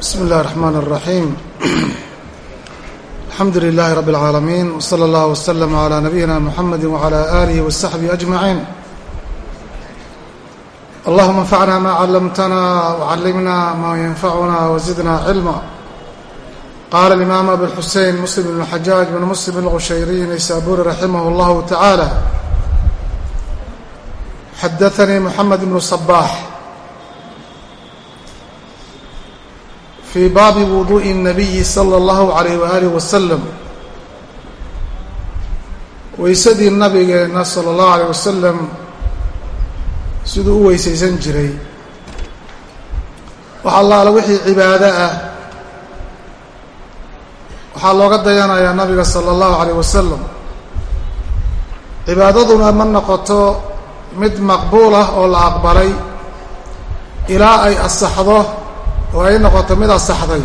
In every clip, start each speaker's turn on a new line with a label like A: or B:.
A: بسم الله الرحمن الرحيم الحمد لله رب العالمين وصلى الله وسلم على نبينا محمد وعلى آله وصحبه أجمعين اللهم انفعنا ما علمتنا وعلمنا ما ينفعنا وزدنا علما قال الإمام أبو الحسين مسلم بن الحجاج بن مسلم الغشيري نيسابوري رحمه الله تعالى حدثني محمد بن fii baabi wuduu'i الnabiyi salى اllahu عalayh waaalih wasalam weysadii nabigeenna salى اllahu alayh wasalam siduu u weysaysan jiray wax allaala wixii cibaado ah waxaa looga dayanayaa nabiga salى اllahu alayh wasalam cibaadaduna ma noqoto mid maqbuul ah oo la aqbalay ilaa ay asaxdo oo ay noqoto mid asaxday.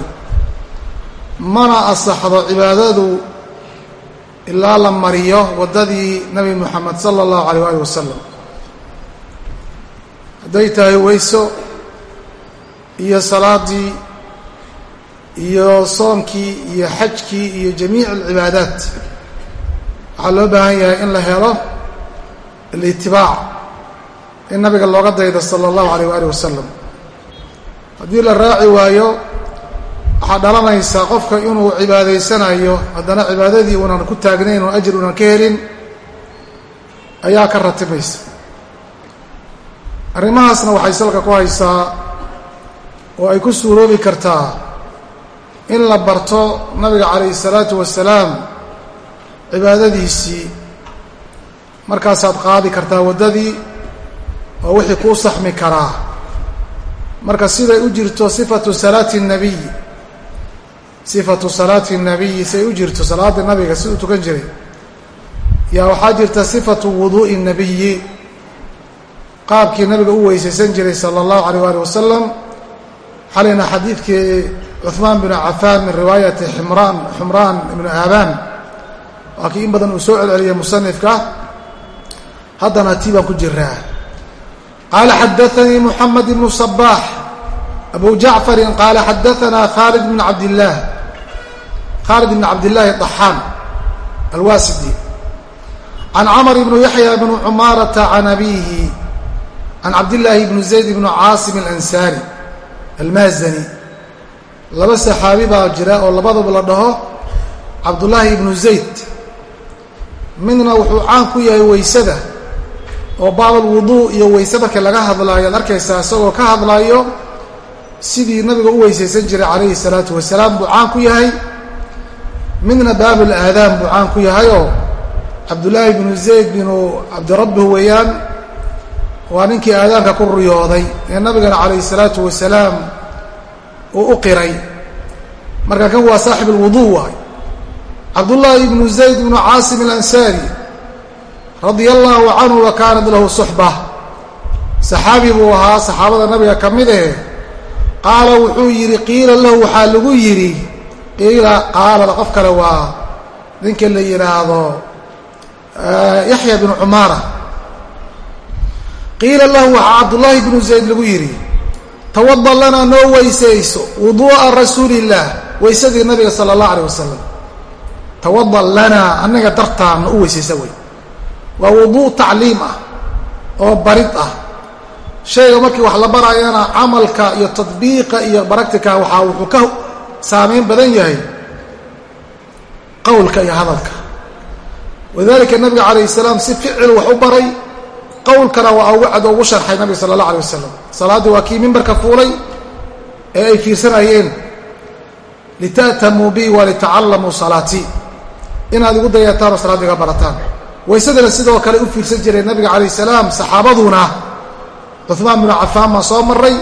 A: Mana asaxdo cibaadadu ilaa la mariyo waddadii nebi moxamed sala allahu alayh waali wasalam hadday tahay weyso iyo salaadii iyo soomkii iyo xajkii iyo jamiic alcibaadaat waxaa loo baahan yahay in la helo alitibaac in nabiga looga daydo sala allahu alayh waali wasalam haddii la raaci waayo waxaa dhalanaysaa qofka inuu cibaadaysanayo haddana cibaadadii uunan ku taagnayn oo ajir uunan ka helin ayaa ka ratimaysa arrimahaasna waxay salka ku haysaa oo ay ku suuroobi kartaa in la barto nabiga calayhi salaatu wasalaam cibaadadiisii markaasaad qaadi kartaa waddadii oo wixii kuu saxmi karaa marka siday u jirto sifatu salaati nabiy. Sifatu salaati nabiyi siday u jirto salaada nabiga siduu tukan jiray. Yaa waxaa jirta sifatu wuduu'i nabiyi qaabkii nabiga u weysaysan jiray sala allahu alayh ali wasalam xalayna xadiidkii cuhmaan binu cafaan min riwaayati ximraan xumraan ibnu aabaan. Waa kii in badan uu soo celceliyay musanifka haddana tii baan ku jiraa. Qaala xadaanii muxamed ibnu sabaax abu jacfari qaala xadaanaa khaalid bn abdlahi khaalid bn cabdillaahi daxaan alwaasidi can camr bn yaxya bn cumaarata can abiihi can cabdillaahi bn zayd bn caasim alansaari almazani laba saxaabi baa jira oo labaduba la dhaho cabdullaahi ibnu zayd midna wuxuu caan ku yahay weysada oo baabulwudu iyo weyse marka laga hadlaayo ad arkaysaa isagoo ka hadlaayo sidii nabiga u weysaysan jiray calayhi salaatu wasalaam buu caan ku yahay. Midna baabul aadaan buu caan ku yahayoo cabdullaahi binu zayd binu cabdirabbih weeyaan waa ninkii aadaanka ku riyooday ee nabigana calayhi salaatu wasalaam uu u qiray. Marka kan waa saaxib alwuduu waay cabdullaahi ibnu zayd bnu caasim alansaari radia allaahu canhu wa kaanat lahu suxba saxaabi buu ahaa saxaabada nabiga ka mid eh qaala wuxuu yidhi qiila lahu waxaa lagu yidhi qiila qaalada qof kale waa ninka la yidhaahdo yaxya binu cumaara qiila lahu waxaa cabdullaahi bnu zayd lagu yidhi tawada lanaa noo weysayso wuduu'a rasuuli illaah weysadii nabiga sala allah alayh wasalam tawada lanaa annaga dartaana u weysaysa wey waa wuduu tacliim ah oo barid ah shayga markii wax la barayana camalka iyo tadbiiqa iyo baragtika waxaa wuxuu ka saamayn badan yahay qowlka iyo hadalka. Walidalika nabiga calayh salaam si ficil wax u baray qowlkana waa ugu cad ugu sharxay nabiga sala allah alay wasalam salaaddii waa kii mimbarka fuulay ee ay fiirsanayeen lita'tamuu bi wa litacallamuu salaatii inaad igu dayataan oo salaadda iga barataan. Waysadana sidoo kale u fiirsan jiray nabiga calayh salaam saxaabaduna cuhmaan binu cafaan baan soo maray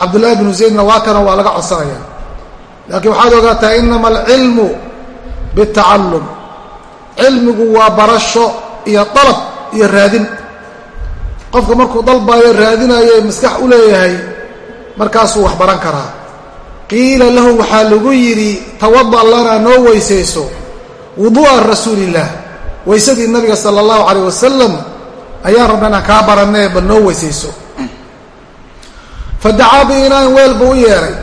A: cabdullaahi binu zaydna waa kana waa laga codsanaya laakiin waxaad ogaataa inama alcilmu bitacallum cilmigu waa barasho iyo dalab iyo raadin. Qofka markuu dalbayo raadinayo maskax u leeyahay markaasuu wax baran karaa. Qiila lahu waxaa lagu yidhi tawada lanaa noo weysayso wuduu'a rasuulillaah. Weysadii nabiga sala allahu calayh wasalam ayaan rabna inaan kaa baranee bal noo weysayso fadacaa biinaan weel buu u yeedhay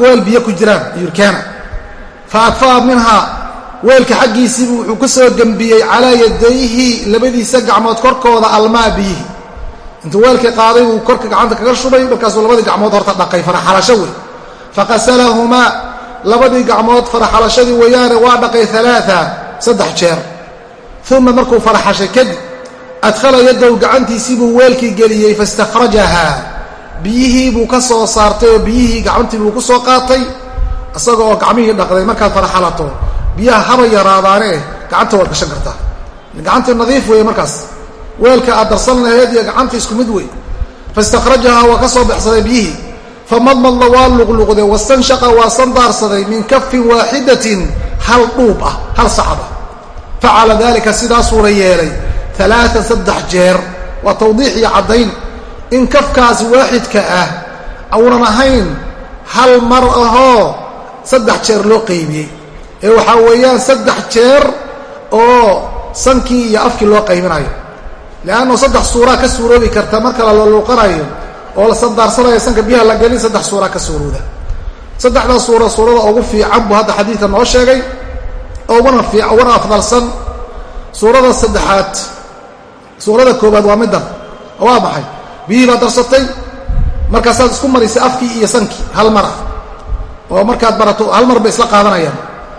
A: weel biyo ku jiraan yurkeena. Fa akfa'a minhaa weelka xaggiisiibu wuxuu ku soo gembiyey calaa yadayhi labadiisa gacmood korkooda almaa biyihi intuu weelkii qaaday uu korka gacanta kaga shubay markaasuu labadii gacmood horta dhaqay faraxalasho wey. Faqasalahumaa labadii gacmood faraxalashadii weeyaane waa dhaqay alaaa saddex jeer. Uma markuu faraxashay kadib adkhala yaddahu gacantiisii buu weelkii geliyey fastakhrajahaa biyihii buu ka soo saartay oo biyihii gacantii buu ku soo qaatay isaga oo gacmihii dhaqday markaad faraxalato biyaha haba yaraadaane eh gacanta waad gashan kartaa. Gacantii nadiif weeye markaas. Weelka aad darsan laheed iyo gacanta isku mid wey fastakhrajahaa waa ka soo baxsaday biyihii. Famadmadla waa luqluqday wastanshaqa waa sandaarsaday min kafin waaxidatin hal dhuub ah hal sacaba facala dalika sidaasuuna yeelay alaaan saddex jeer. Waa tawdiix iyo caddayn in kafkaas waaxidka ah aunan ahayn hal mar ahoo saddex jeer loo qaybiyey. Ee waxaa weeyaan saddex jeer oo sankii iyo afkii loo qaybinayo. Leannu saddex suuraa ka suuroobi karta marka la loluuqanayo oo la sandaarsanayo sanka biyaha la gelin saddex suuraa ka suurooda. Saddexdaa suura suurada ugu fiican buu hadda xadiidka noo sheegay. Uguna uguna afdalsan. Suurada saddexaad suurada koobaad waa middan waa maxay biyihii baad darsatay. Markaasaad isku marisay afkii iyo sankii hal mar ah. Oo markaad barato hal mar bay isla qaadanayaan.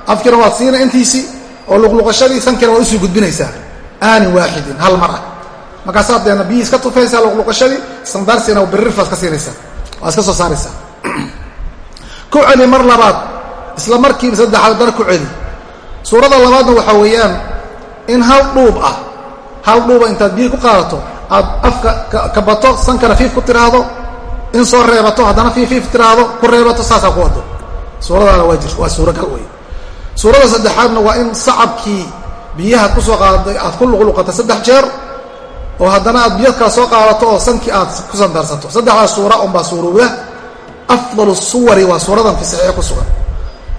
A: Afkiina waad siina intiisii oo luqluqashadii sankiina waad u sii gudbinaysaa. Aanin waaxidin hal mar ah. Markaasaad deena biyihii iska tufaysaa luqluqashadii sandaarsiina birirfaad ka siinaysaa. Waa iska soo saaraysaa. Ku celi mar labaad isla markiiba saddexaad dar ku celi suurada labaadna waxaa weeyaan in hal dhuub ah hal dhuuba intaad biyi ku qaadato aad afka kabato sankana fiif ku tiraahdo in soo reebato haddana fiif fiif tiraahdo ku reebato saasaa ku wado suuradaana waa jir waa suuragal wey suurada saddexaadna waa in sacabkii biyahaad ku soo qaadaday aad ku luqluqato saddex jeer oo haddana aad biyadkaa soo qaadato oo sankii aad ku sandaarsato. Saddexdaas suura unbaa suurowda afdalu suwari waa suuradan fi ku sugan.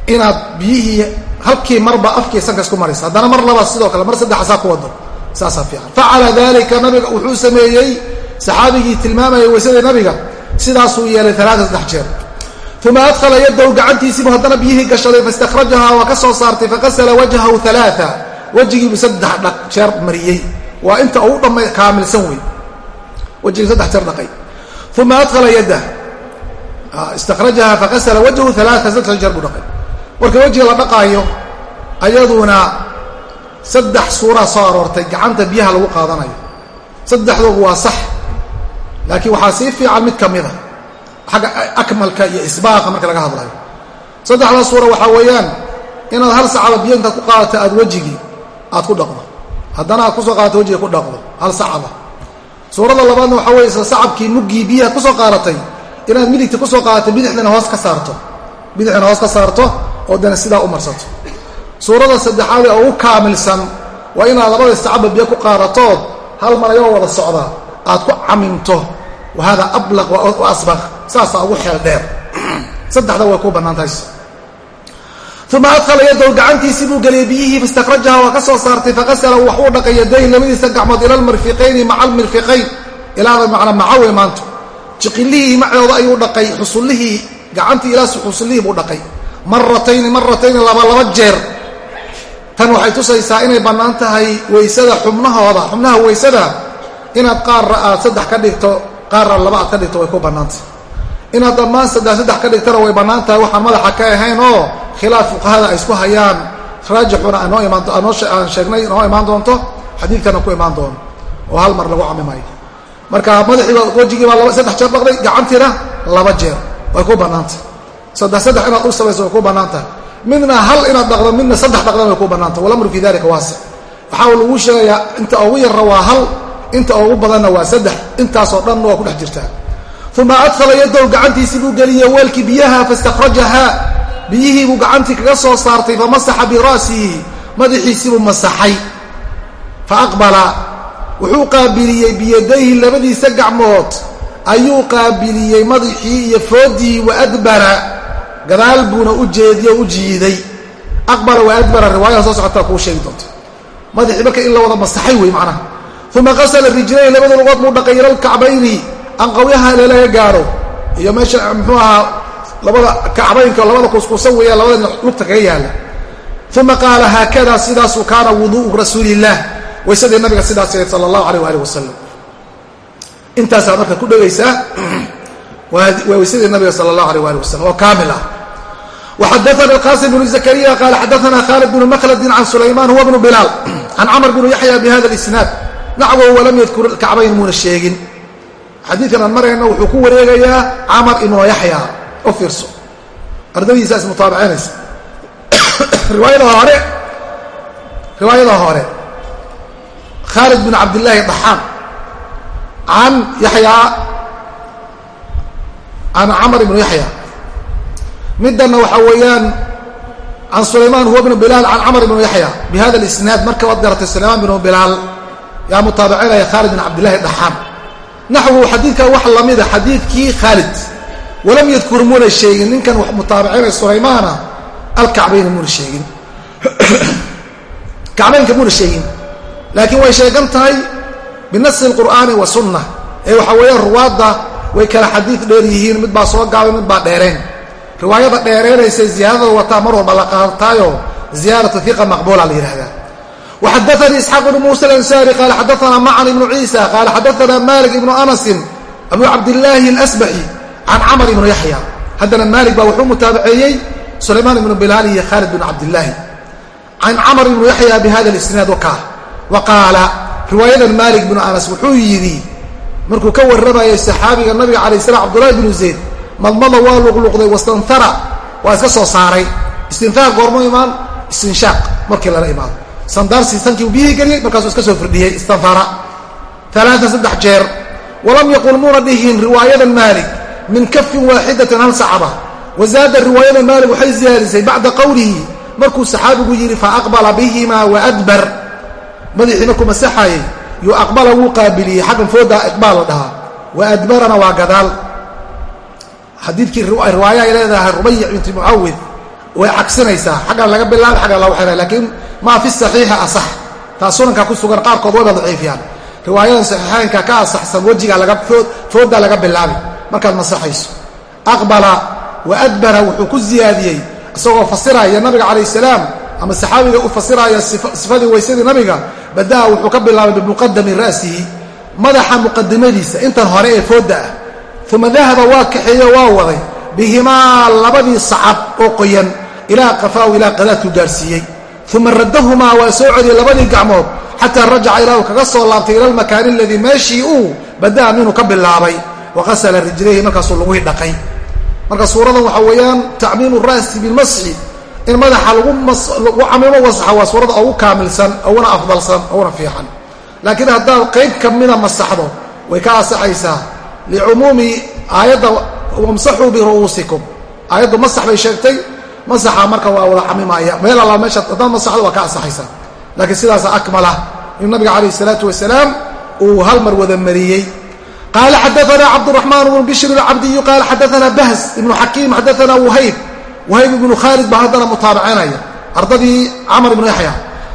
A: Inaad biyihii halkii marba afkii sanka isku maraysa. Haddana mar labaad sidoo kale mar saddexaasaa ku wado saasaa fiican. Facala dalika nabiga wuxuu sameeyey saxaabigii tilmaamayay weysadii nabiga sidaasuu yeelay alaaa saddex jeer. Uma adkhala yaddahu gacantiisiibu haddana biyihii gashaday fastakhrajahaa waa ka soo saartay faqasala wajhahu alaaa wejigiibu saddex jeer mariyey. Waa inta uu dhamma kaamilsan wey wejigii saddex jeer dhaqay. Uma adkhala yaddah istakhrajaha faqasala wajhu alaaa saddex jeer buu dhaqay. Marka wejiga la dhaqaayo ayaduna saddex suuraa soo aroortay gacanta biyaha lagu qaadanayo. Saddexdoodu waa sax laakiin waxaa sii fiican mid ka mida. Xagga akmalka iyo isbaaqa marka laga hadlayo. Saddexdaa suura waxaa weeyaan inaad hal sacaba biyo intaad ku qaadato aad wejigii aad ku dhaqdo. Haddana aad ku soo qaadato wejiga ku dhaqdo hal sacaba suurada labaadna waxaa weye isla sacabkii muggii biyahaad ku soo qaadatay inaad midigta ku soo qaadato bidixdana hoos ka saarto. Bidixdana hoos ka saarto oo dana sidaa u marsato suurada saddexaad ee ugu kaamilsan waa inaad labada sacaba biyo ku qaadatood hal mar wada socda aad ku camimto wa hada ablaq wa asbaq. Saasaa ugu xeel dheer. Saddexda way ku bannaan tahay uma adkhala yadahu gacantiisii buu geliyey biyihii fastakhrajaha waa ka soo saartay faqasala waxuu dhaqay yadayn labadiisa gacmood ila almirfiqayni maca almirfiqayn ilaada macna macawe maanto jiqilihii macooda ayuu dhaqay xusullihii gacantii ilaa xusullihii buu dhaqay. Maratayni maratayni laba laba jeer tan waxay tusaysaa inay bannaan tahay weysada xubnahooda xubnaha weysada inaad qaarra aad saddex ka dhigto qaarra laba aad ka dhigto way ku bannaantahay inaad dhammaan saddex saddex ka dhigtana way bannaan tahay. Waxaan madaxa ka ahayn oo khilaaf fuqahada ay isku hayaan. Raajixuna aanoo imaananoo aan sheegnay inoo imaan doonto xadiidkana ku imaan doono oo hal mar lagu camimayo marka madaxiiba wejigiibaa laba saddex jeer dhaqday gacantiina laba jeer. Way ku bannaantahay saddex saddex inaad u samayso way ku bannaan tahay midna hal inaad dhaqdo midna saddex dhaqdana way ku bannaantahay walamru fii dalika waasic waxaa lagu sheegayaa inta ugu yarra waa hal inta ugu badanna waa saddex. Intaasoo dhan waa ku dhex jirtaa. Uma adkhala yaddow gacantiisii buu geliyey weelkii biyaha fastakhrajahaa. Biyihii buu gacantii kaga soo saartay famasaxa bira'sihi madaxiisiibuu masaxay. Fa aqbala. Wuxuu qaabiliyey biyadayhi labadiisa gacmood. Ayuu qaabiliyey madaxii iyo foodii wa adbara gadaal buuna u jeediye o u jiiday. Aqbala wa adbara riwaayada soo socotaa kuu sheegi doonta madaxii marka in la wada masaxay wey macnaha. Uma qasala rijlayn labada lugood buu dhaqay ila lkacbayni anqawyaha ile gaaro. Iyo meesha muxuu ahaa labada kacbaynka labada kuskuusan weeyaan labada lugta kaga yaalla uma qaala haakada sidaasuu kaana wuduu'u rasuulillaah waysadii nabiga sidaas ahayd sala allahu alayh waalih wasalam intaasaa marka ku dhegaysaa waa waysadii nabiga sala allahu alayh waalih wasalam oo kaamil ah وxadثna qاsim بن زكريا qال xadثna khالد بن mkلد عن سulayman huwa بن بilaal عan cmر بن yaحyى bhada الإsناad nacwo وlam ydkur kacbayn muuna sheegin xadiikan aan marayna wuxuu ku wareegayaa camar ibnu yaxya u fiirso ardadiisa ismutaabacinaysa riwaayada hore riwaayada hore khaalid bin cabdillaahi daxaan can yaxyaa can camar ibnu yaxya middanna waxaa weeyaan can sulaymaan huwa bnu bilaal can camar ibnu yaxya. Bi hada alisnaad marka waad garatay sulaymaan bnu bilaal yaa mutaabicinaya khaalid bin cabdillahi daxaan naxwu xadiidkan wax lamida xadiidkii khaalid. Walam yadkur muuna sheegin ninkan mutaabicinay sulaymaana alkacbayna muuna sheegin. Kacbaynka muuna sheegin. Laakiin way sheegan tahay binasi اlqur'aani wa sunna ee waxaa weeyaan ruwaadda way kala xadiid dheer yihiin mid baa soo gaabay mid baa dheereen riwaayada dheeraynaysa ziyaadada wataa mar walba la qaartaayo ziyaaratu iqa maqbuula la yidhahdaa waxadaanii isxaaq bnu muusa alansaari qaala xadaanaa macan ibnu ciisa qaala xadaanaa maalik ibnu anasin abu cabdillaahi alasbaxi can camar ibnu yaxya. Haddana maalik baa wuxuu mutaabaceeyey sulaymaan ibnu bilaal iyo khaalid bn cabdillaahi. Can camar ibnu yaxya bi hada isnaad wakaa wa qaala riwaayadan maalik bnu anas wuxuu yidhi markuu ka warramayo saxaabiga nabiga calayi salam cbdullahi bnu zayd madmada waa luqluqday wastanara waa iska soo saaray. Istinfaar goormo imaan istinshaaq markii lala imaado sandaarsi sankii uu biyihii geliyey markaasuu iska soo firdhiyey istanfara alaaan saddex jeer. Walam yaqul muuna dhihin riwaayadan maalik min kafin waaxidatin hal sacaba. Wazaada riwaayada maalik waxay ziyaadisay bacda qowlihi markuu saxaabigu yidhi faaqbala bihima waadbar madaxii markuu masaxayey yuu aqbala wuu qaabiliyey xaggan foodaa iqbaal la dhahaa. Waadbarana waa gadaal xadiidkii riwaaya ay leedahay rubayic binti mucawid way cagsinaysaa. Xaggan laga bilaabay xaggan lagu xidhay. Laakiin maa fi saxiixi asax taa sunanka ku sugan qaarkood wayba daciifiyaan. Riwaayadan saxiixaynka ka asaxsan wejigaa laga fooddaa laga bilaabi. Markaad masaxayso. Aqbala wa adbara wuxuu ku ziyaadiyey. Isagoo fasiraya nabiga calayh salaam ama saxaabiga u fasiraya sifadii weysadii nabiga bada'a wuxuu ka bilaabay bimuqadami ra'sihi madaxa muqadimadiisa intan hore ee foodda ah uma dahaba waa kaxeeyo waa waday. Bihimaa labadii sacab oo qoyan ilaa qafaahu ilaa qadaadku gaarsiiyey. Uma raddahumaa waa soo celiyey labadii gacmood xataa rajaca ilaa kaga soo laabtay ila almakaani aladii meeshii uu bada'a minuu ka bilaabay. Wa qasala rijlayhi markaasuu lagui dhaqay. Marka suuradan waxaa weeyaan tacmiimu ra'si bilmasxi in madaxa lagu camiimo wasaxa waa suurada ugu kaamilsan uguna afdalsan uguna fiican. Laakiin haddaad qayb ka mida masaxdo way ka asaxaysaa licumuumi aayadda wamsaxuu biru'uusikum aayaddu masax bay sheegtay masaxa marka waa wada camimaya meel alla meesha haddaad masaxdo waa ka asaxaysaa laakiin sidaasa akmala inuu nabiga calayh isalaatu wasalaam uu hal mar wada mariyey qaala xadaana cabduraxmaan bnu bishr alcabdiyu qaala xadaana bahs ibnu xakiim xadaana wahayb wahayb ibnu khaalid baa haddana mutaabacinaya ardadii camar ibnu yaxya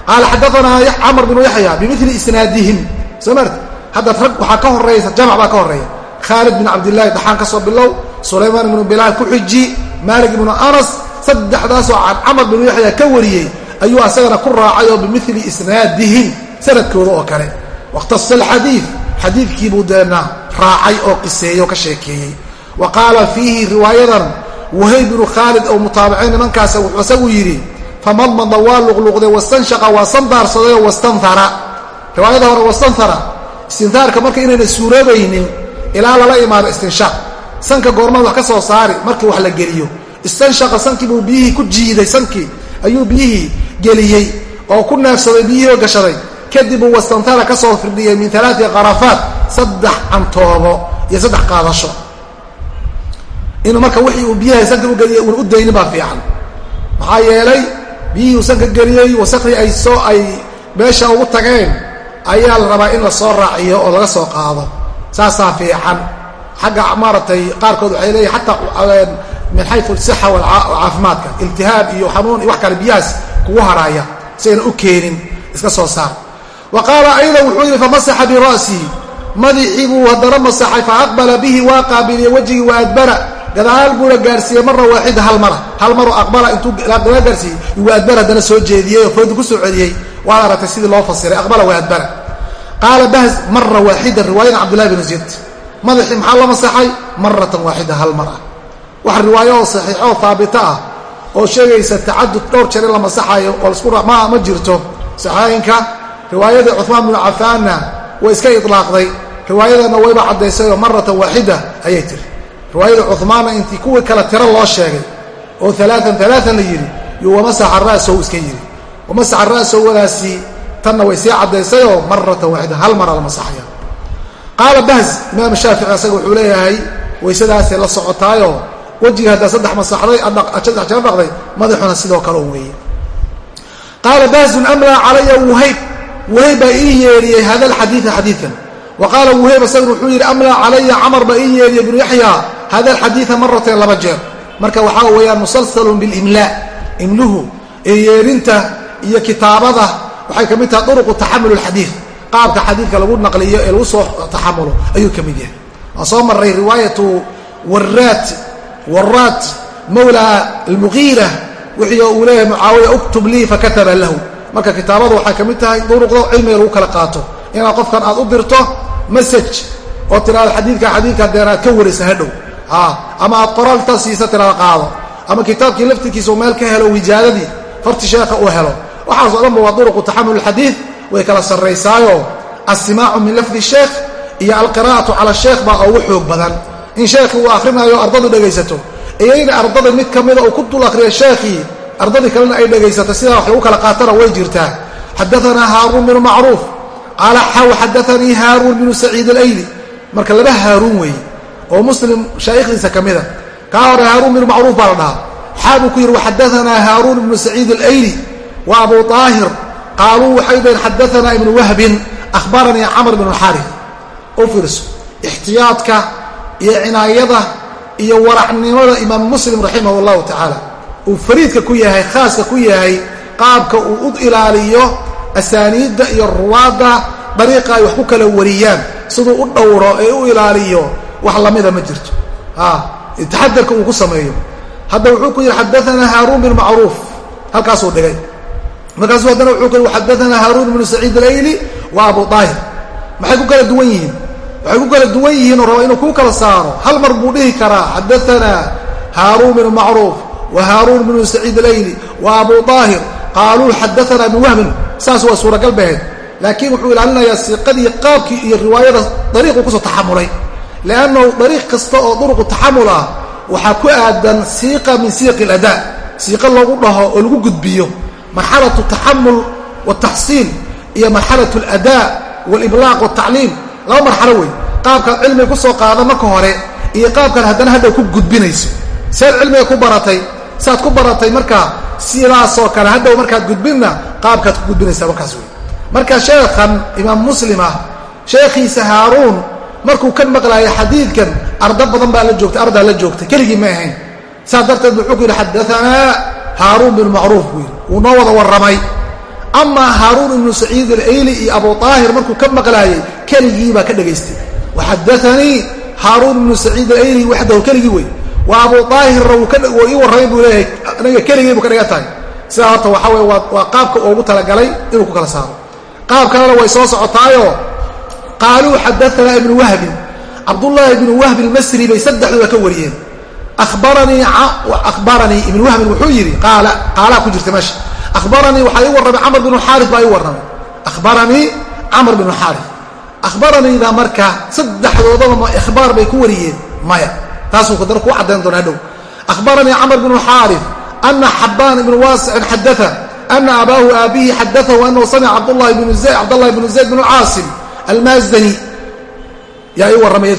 A: qaala xadaanaa camar bnu yaxya bimili isnaadihim soo maarti hadda rag waxaa ka horeysa jamac baa ka horreeya khaalid bin cabdillahi daxaan ka soo bilow sulaymaan ibnu bilaal ku xiji maalik ibnu anas saddexdaasoo camar binu yaxya ka wariyey ayuu asagana ku raacay oo bimili isnaadihim sanadkooda oo kale. Wakhtasa alxadiid xadiidkiibuu deena raacay oo qiseeyey oo ka sheekeeyey. Wa qaala fiihi riwaayadan wahayb binu khaalid oo mutaabiciin nimankaas wuxuu isagu yidhi famadmada waa luqluqday wastanshaqa waa sandaarsaday oo wastanara riwaayada hore wastanara istintaarka marka inayna suuroobaynin ilaa lala imaado istinshaaq sanka goormaad wax ka soo saari markii wax la geliyo. Istanshaqa sankii buu biyihii ku jiiday sankii ayuu biyihii geliyey oo ku neefsaday biyihii oo gashaday. Kadib uu wastantara ka soo firdhiyey min alaai qarafaat saddex cantoobo iyo saddex qaadasho. Inuu marka wixii uu biyaha sanka u geliyey uuna u daynin baa fiican. Maxaa yeelay biyihii uu sanka geliyey wasakhdii ay soo ay meesha ugu tageen ayaa la rabaa in la soo raaciyo oo laga soo qaado saasaa fiican. Xagga maaragtay qaarkood waxay leeyihiin xataa min xayu sixa caafimaadka iltihaab iyo xanuun iyo wax kale biyahaas kugu haraaya si ayna u keenin iska soo saar. Wa qaala aydan wuxuu yidhi famasaxa bira'sii madaxii buu haddana masaxay faaqbala bihi waa qaabiliye wejigii wa adbara. Gadaal buuna gaarsiiyey mara waaxida hal mara hal maro aqbala intuu gadaal gaarsiiyey wa adbara haddana soo jeediyey oo foodu ku soo celiyey. Waad aragtay sidii loo fasiray aqbala wa adbara qaala bahz mara waaxida riwaayada cabdillahi binu zayd madaxii maxaa la masaxay? Maratan waaxida hal mar ah. Wax riwaayo oo saxiixo oo haabita ah oo sheegaysa tacadud dhowr jeer in la masaxayo oo lasku ma ma jirto. Saxaayinka riwaayadii cuhmaan binu cafaanna way iska ilaaqday riwaayadana wayba caddaysayoo maratan waaxida ayay tiri. Riwaayada cumaanna intii kuwii kale tiro loo sheegay oo alaaan alaaan la yidhi yuu wamasaxa ra'sow iska yidhi. Wamasaxa ra'sow wadaasi tanna way sii caddaysayoo maratan waaxida hal mara la masaxaya qaala bahz imaam shaafici asaga wuxuu leeyahay waysadaasay la socotaayoo? Wejiga haddaa saddex masaxday saddex jeer dhaqday madaxuna sidoo kale un weeye qaala bahzun amlaa calaya wuhayb? Wuhayb baa ii yeedhiyey hada alxadiida xadiidan. Wa qaala wuhayb asaguna wuxuu yidhi amlaa calaya camar baa ii yeedhiyey ibnu yaxya? Hada alxadiida maratayn laba jeer. Marka waxaa weeyaan musalsalun bilimlaa imluhu ee yeedhinta iyo kitaabada waxay ka mid tahay duruqu taxamul alxadiid qaabka xadiidka lagu naqliyo ee lagu soo taxamulo ayuu ka mid yahay. Waan soo maray riwaayatu waraat waraat mawla almugiira wixii uu leeyahay mucaawiya uktub lii fakataba lahu. Marka kitaabada waxay ka mid tahay duruqda cilmiga lagu kala qaato. Inaad qofkan aad u dirto message oo tiraado xadiidka xadiidka deen ka warisa hadhow ama aad qoraalta siisa tiraada qaado. Ama kitaabkii laftirkiisa meel ka helo wijaadadii farti sheekha uu helo waxaas o dhanba waa duruqu taxamul xadiid way kala sarraysaayo. Alsimaacu min lafdi sheekh iyo alqira'atu cala sheekh baa ugu xoog badan. In sheekhii uu akhrinayo ardadu dhegaysato iyo in ardada mid ka mida uu ku dul akhriya sheekhii ardadii kalena ay dhegaysato sidaa wax lagu kala qaatana way jirtaa. Xadaanaa haaruun binu macruuf qaala xaw xadaanii haaruun binu saciid alayli. Marka laba haaruun weeye oo muslim shaaikhdiisa ka mida. Kaa hore haaruun binu macruuf baa la dhahaa. Xaa buu ku yidhi waxadaanaa haaruun bnu saciid alayli wa abu aahir qaaluu waxay dhaheen xadaanaa ibnu wahbin ahbaranii camr bnu xaari u fiirso ixtiyaadka iyo cinaayada iyo waracnimada imaam muslim raximah allahu tacaala uu fariidka ku yahay khaaska ku yahay qaabka uu u ilaaliyo asaaniidda iyo ruwaadda dariiqa ay wax ku kala wariyaan siduu u dhowro ee u ilaaliyo wax lamida ma jirto. Taxadarka uu ku sameeyo. Hadda wuxuu ku yidhi xadaanaa haaruun bin macruuf. Halkaasuu dhigay markaasuu haddana wuxuu yidhi xadaanaa haaruun bnu saciid alayli wa abu daahir maxay ku kala duwan yihiin? Waxay ku kala duwan yihiin oo raba inuu kuu kala saaro. Hal mar buu dhihi karaa xadaanaa haaruun bnu macruuf wa haaruun bnu saciid alayli wa abu daahir qaaluu xadaanaa ibnu wahbin. Saas waa suuragal baheed laakiin wuxuu ilaalinayaa siiqadii qaabkii iyo riwaayada dariiquu ku soo taxamulay. Liannahu dariiq kasta oo duruqu taxamul ah waxaa ku aadan siiqa min siiqi aladaa siiqa loogu dhaho oo lagu gudbiyo marxalatu taxamul wataxsiil iyo marxalatu aladaa waliblaaq waltacliim laba marxalo wey qaabkaad cilmiga ku soo qaada marka hore iyo qaabkaad haddana hadhow ku gudbinayso. Sead cilmiga ku baratay saad ku baratay markaa sidaasoo kale hadhow markaad gudbinna qaabkaad ku gudbinaysaa markaas wey marka sheekhan imaam muslim ah sheekhiisa haaruun markuu ka maqlaaya xadiidkan arda badan baa la joogtay ardaa la joogtay keligii ma haaruun binu macruuf buu yidhi. Wuu noo wada warramay. Amaa haaruun ibnu saciid alayli iyo abu aahir markuu ka maqlaayay keligii baa ka dhegaystay waxadaanii haaruun ibnu saciid alayli waxdahu keligii wey wa abu aahirna wuu ii warramay buu leeyahay aniga keligii buu ka dhigan tahay. Sidaa horta waxaa weye waa qaabka ugu talagalay inuu ku kala saaro. Qaab kalena way soo socotaayo qaaluu xadaanaa ibnu wahbin. Cabdullaahi ibnu wahbi almasri bay saddexduba ka wariyeen abaranii abaranii ibnu wahbin wuxuu yidhi qaala qaalaa ku jirta meesha abaranii waxaa ii warramay camr binu xaari baa ii warramay akhbaranii camr binu xaari akhbaraniida marka saddexdoodaba ma ikhbaar bay ku wariyeen maya taasuu kadar kuu caddayn doona hadhow akhbaranii camr binu xaari ana xabaan ibnu waasicin xadaa ana abaahu aabihi xadaahu anahu samica cabdllahi bnu zayd bnu caasim almazdani yaa ii warramay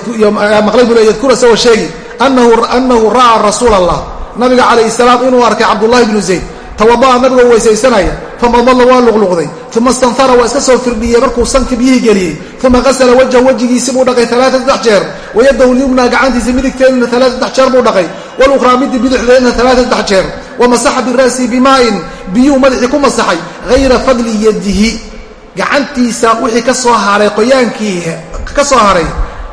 A: maqlay buu le yadkura isagoo sheegi anahu ra'aa rasuula allah nabiga calayh salaam inuu arkay cabdullahi bnu zayd. Tawada'a nabigoo weysaysanaya famadalla waa luqluqday. Uma istanfara waa iska soo firdhiyey markuu sanka biyihii geliyey. Uma qasala wajhahu wejigiisi buu dhaqay alaaa saddex jeer. Wayadahu lyumna gacantiisa midigteedna alaa saddex jeer buu dhaqay. Walukhraa midii bidixdeedna alaa saddex jeer. Wamasaxa bira'sihi bimaa'in biyuu madaxii ku masaxay hayra fadli yadihi. Gacantiisa wixii ka soo haray qoyaankii ka soo haray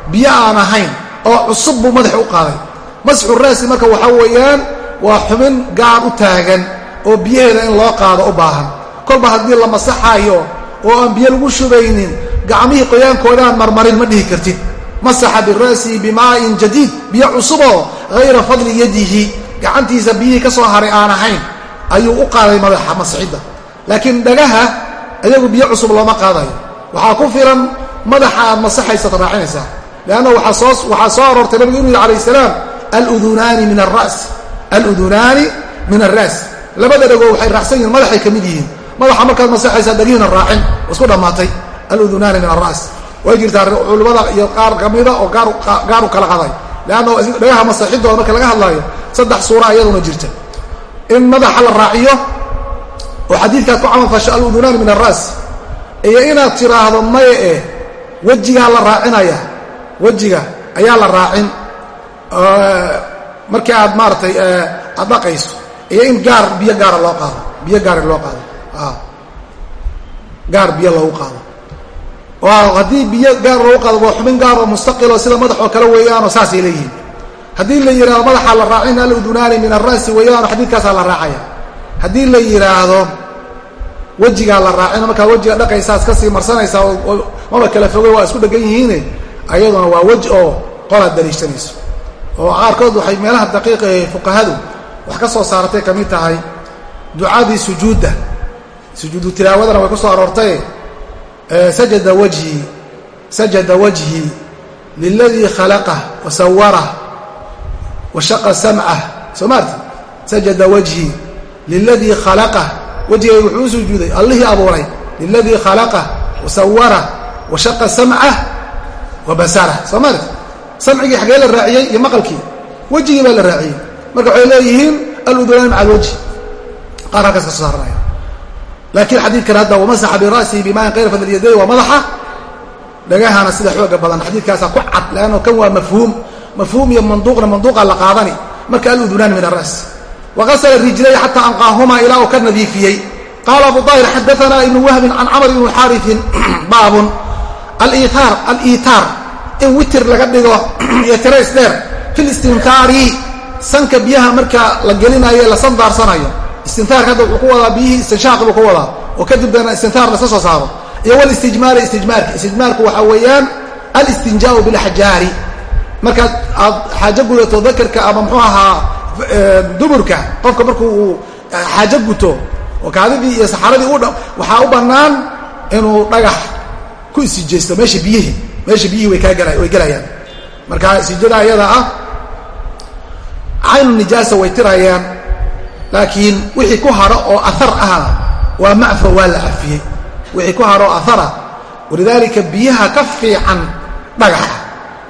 A: biyo aan ahayn oo cusub buu madaxa u qaaday. Masxu raasi marka waxaa weeyaan waa xubin gaar u taagan oo biyaheeda in loo qaado u baahan. Kolba haddii la masaxaayo oo aan biyo lagu shubaynin gacmihii qoyaankoodaan marmarin ma dhihi kartid. Masaxa bira'sihi bimaa'in jadiid biyo cusuboo hayra fadli yadihi. Gacantiisa biyihii ka soo haray aan ahayn ayuu u qaaday madaxa masxidda laakiin dhagaha ayagu biyo cusub looma qaadayo. Waxaa ku filan madaxa aad masaxaysad raacinaysaa leanna waxaa soo aroortay nabigu inuu yidhi alayh salaam aludunaani min alra's labada dhagoo waxay raacsan yihiin madaxay ka mid yihiin madaxa markaad masaxaysaa dhagihiina raacin isku dhammaatay aludunaani min alra's way jirtaa culimmada iyo qaar kamida oo gaaru kala qaday leanna dhagaha masaxidooda marka laga hadlaayo saddex suura iyaduna jirta in madaxa la raaciyo oo xadiidkaad ku camalfasho aludunaani min alra's iyo inaad tiraahdo maye eh wejigaa la raacinaya wejiga ayaa la raacin markii aad maaratay aad dhaqayso iyo in gaar biyo gaara loo qaado biyo gaara loo qaado gaar biyo loogu qaado. Haddii biyo gaar loogu qaado waa xubin gaar oo mustaqiloo sida madaxoo kale weeyaanoo saasay leeyihiin. Haddii la yidhahdo madaxaa la raacin aludunaani min alra'si weeyaano xadiidkaasaa la raacaya. Haddii la yidhaahdo wejigaa la raacino markaa wejiga dhaqaysaas ka sii marsanaysaa oo maba kala foge waa isku dhegan yihiine ayaduna waa wej oo qolaad daliishanayso oo qaarkood waxay meelaha daqiiqa ee fuqahadu wax ka soo saaratay ka mid tahay ducadii sujuudda. Sujuudu tilaawadana way ku soo aroortay sajada wajhii sajada wajhii liladii khalaqah wa sawarah wa shaqa samcah soo maarti sajada wajhii liladii khalaqah wejigay wuxuu u sujuuday allihii abuuray liladii khalaqah wa sawarah wa samcah wa basarah soo maarti samcigii xaggee la raaciyey iyo maqalkii wejigii baa la raaciyey. Marka waxay leeyihiin aludunaan maca alwajhi. Qaar halkaas ka soo saaranaya laakiin xadiidkan hadda wamasaxa bira'sihi bimain kayra fadl yaday waa madaxa. Dhagahana sida xooga badan xadiidkaasaa ku cad leanno kan waa mafhuum. Mafhuum iyo manduuqna manduuqa la qaadani. Marka aludunaan min aras waqasala rijlay xataa anqaahumaa ilaa uu ka nadiifiyey. Qaala abu daahir xadaanaa ibnu wahbin can camr ibni xaariin baabun. Aliitaar in witir laga dhigo iyo tiro isdheer fi listintaari sanka biyaha marka la gelinayo la sandaarsanayo istintaarka hadda wuxuu ku wadaa biyihii istinshaaq buu ku wadaa oo kadib dana istintaar laska soo saaro. Iyo wlistijmaari istijmaarki istijmaarku waxaa weeyaan alistinjaau bilxajaari markaad aad xaajo gudato dakarka ama muxuu ahaa duburka qofka markuu uu xaajo guto oo kaadidii iyo saxaradii waxaa u bannaan inuu dhagax ku isijaysto meesha biyihii meesha biyihii way gelayaan marka sijada ayada ah caynu nijaasa way tirayaan laakiin wixii ku hadho oo ahar ahna waa macfa waa la cafiyey wixii ku hadho oo walidaalika biyaha ka fiican dhagaxa.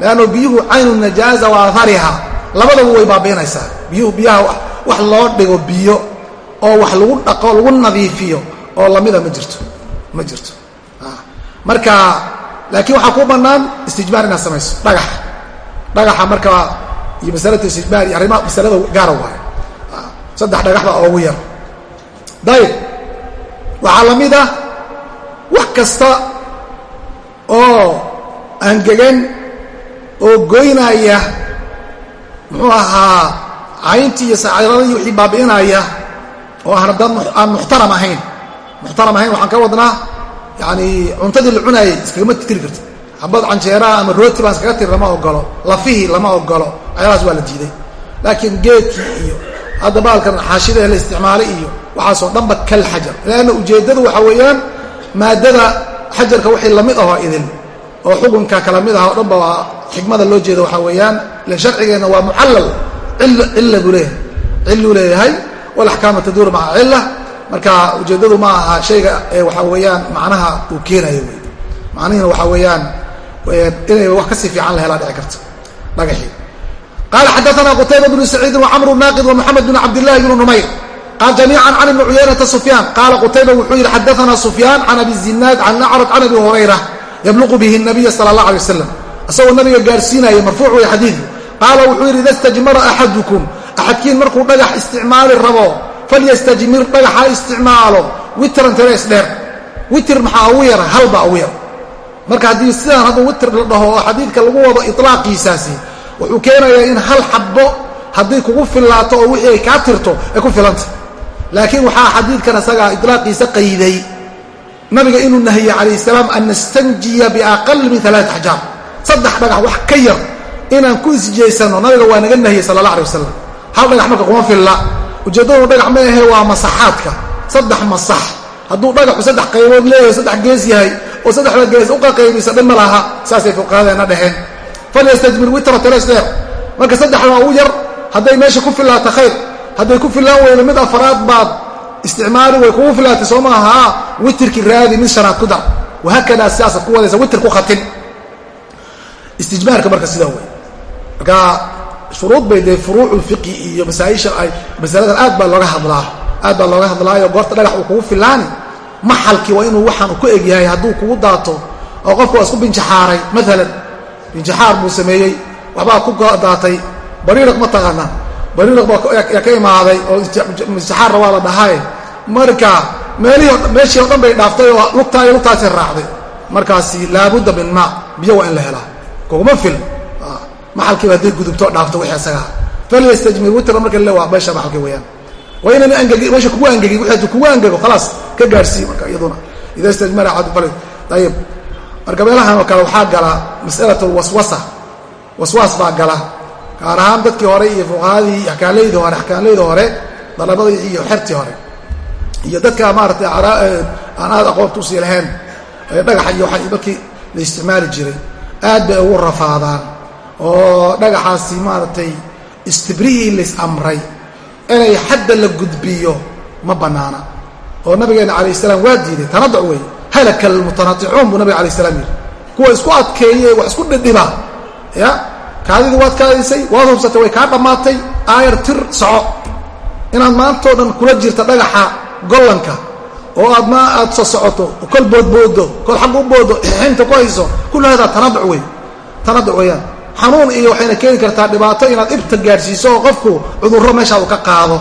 A: Leanno biyuhu caynu najaaza wa ahariha labadaba way baabiinaysaa. Biyaha wax loo dhigo biyo oo wax lagu dhaqo lagu nadiifiyo oo lamida ma jirto ma jirto. Marka laakiin waxaa kuu bannaan istijmaar inaad samayso. Dhagaxa dhagaxa marka iyo masalatu istijmaar iyo arrimaha masalada gaara waayo saddex dhagax baa oogu yar. Dayib. Waxaa la mid ah wax kasta oo angegan oo goynaya muxuu ahaa cayntii iyo saciradii wixii baabi'inaya oo aan dad aan muxtaram ahayn. Muxtaram ahayn waxaan ka wadnaa yani cuntadii la cunaayay iskagama tiri karti xabad canjeeraha ama rooti baan iskaga tiri lama ogolo lafihii lama ogolo waxyaalahaas waa la diiday. Laakiin geedkii iyo hadda baalkan xaashida la isticmaalay iyo waxaasoo dhanba kal xajar. Leanna ujeeddadu waxaa weeyaan maaddada xajarka wixii la mid ahoo idin oo xukunka kala mid ah o dhanba waa xikmada loo jeeda waxaa weeyaan ilan sharcigeenna waa mucallal. Cilla buu leeyahay. Cilluu leeyahay walaxkaamu taduuru maca cilla marka ujeeddadu ma aha shayga waxaa weeyaan macnaha uu keenayo wey macnihiina waxaa weeyaan inay wax ka sii fiican la helaa dhici karta dhagaxii qala xadaana qutayba bnu saciidi wcamru naaqid wmuxamed bn cabdillahi bnu numayr. Qaal jamiican can ibni cuyaynata sufyaan. Qaala qutayba wuxuu yidhi xadaana sufyaan can abi zinaad can acraj can abi hurayra yabluqu bihi nabiya sala allah alay wasalam isagoo nabiga gaarsiinaya marfuuc wey xadiidu qaala wuxuu yidhi ida stajmara axadukum axadkiin markuu dhagax isticmaali rabo falyastajmir dhagaxa isticmaalo witran tirays dheer witir maxaa ugu yara halbaa ugu yar marka haddii sidaan hadduu witir la dhaho oo xadiidka lagu wado ilaaqiisaasi wuxuu keenayaa in hal xabbo hadday kugu fillaato oo wixii ay kaa tirto ay ku filanta laakiin waxaa xadiidkan isagaa iطlaaqiisa qayday nabiga inuu nahiyey calayh salaam an nastanjiya biaqal min alaat axjaar saddex dhagax wax ka yar inaan ku isjeysano nabiga waa naga nahiyey sala allah alay wasalam hal dhagax marka kuma filla ujeeddadu dhagax ma ahe waa masaxaadka. Saddex masax. Hadduu dhagaxu saddex qaybood leeyahay saddex gees yahay oo saddexda gees uqaqaybisa dhan ma laha. Saasay fuqahadeena dheheen falyastajmir witra taleseer marka saddexda ugu yar hadday meesha ku fillaata khayr. Hadday ku fillaan weydo mid afaraad baad isticmaali way kugu fillaatay soo maaha witirki raadi mid shanaad ku dar. Wahaakadaa sidaasaad ku wadaysa witir ku khatin. Istijmaarka marka sidaa wey marka shuruud bay dee furuucu fiqi iyo masaaisha ay masaladan aad baa looga hadlaa aad baa looga hadlaayo goorta dhagax uu kugu fillaani maxalkii waa inuu waxaan ku egyahay hadduu kugu daato oo qofku waa isku binjaxaaray maalan binjaxaar buu sameeyey waxbaa ku daatay bariiraq ma taqaanaa bariiraq baa ka imaaday oo binjaxaarna waa la dhahay marka meelihii meeshii o dhan bay dhaaftay oo lugtaa iyo lugtaasi raacday markaasi laabudda min maa biyo waa in la helaa kuguma fil maxalkiiba hadday gudubto dhaafto wixii isagaa falyastajmir witra marka le waa meesha maxalkii weyaan waa inaan angegi meesha kugu angegi wixii hadduu kugu angego khalaas ka gaadhsii marka iyaduna. Ida istajmara axadu fal ayib marka meelahan oo kale waxaa gala mas'alat lwaswasa waswaas baa gala gaar ahaan dadkii hore iyo fuqahadii axkaanleydii hore axkaanleyda hore dalabadii iyo xertii hore. Iyo dadka maaratay aan aad aqoonta u sii lahayn dhagaxa iyo waxa markii la isticmaali jiray aad bay ugu rafaadaan oo dhagaxaasi maaragtay istibrihii lays amray inay xadda la gudbiyo ma bannaana oo nabigeena calayh salaam waa diiday tanadac wey halaka almutanaicuun buu nabig alayh salaam yidhi. kuwa isku adkeeye wax isku dhidhiba ya kaadidii waad kaadisay waad hubsatay way kaa dhammaatay aayar tir soco. Inaad maantao dhan kula jirta dhagaxa gollanka oo aad ma aad so socoto kol boodboodo kol xag boodo xinta ku hayso kullu hada tanaduc wey tanaduc weeyaan xanuun iyo waxayna keeni kartaa dhibaato inaad ibta gaadhsiiso oo qofku cudurro meeshaadu ka qaado.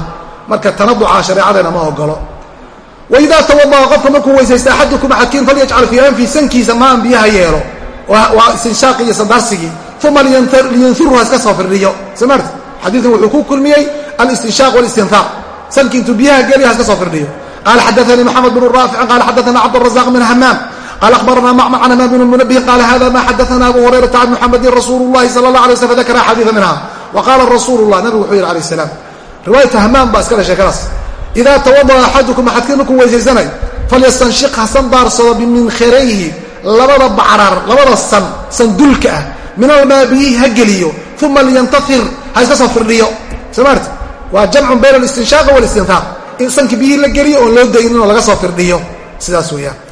A: Marka tanaduca shareecadeena ma ogolo waidaa tawadaa qofka markuu weysaysta axadukum axadkiin falyajcal fii anfi sankiisa maan biyaha yeelo. Waa istinshaaqi iyo sandarsigii. Uma liyanurha iska soo firdhiyo. Smart xadiikan wuxuu ku kulmiyey alistinshaaq walistinhaar sanki intuu biyaha geliya iska soo firdhiyo. Qaala xadaanii maxamed bnu raaficin qaala xadaana cabdrazaq bn hamaam qala abarana hamaam bn munabihin qala hada ma xadaana abu hurayrata can muxamedin rasuulu llahi sala la alay slam fadakara xadiia minha wa qaala rasuulu lah nabigu wuxuu yidhi alayh salaam riwaayata hamaam baa iska le sheekadaas idaa tawadaa axadukum axadkii markuu weysaysanay falyastanshiq ha sandaarsado biminkhirayhi labada bacraar labada san sandulka ah min almaa biyihi ha geliyo uma liyantair ha iska soo firdhiyo soo maarti waa jamcun bayna alistinshaaqi walistintaaq in sanki biyihii la geliyo oon loo dayninoo laga soo firdhiyo sidaas weeyaan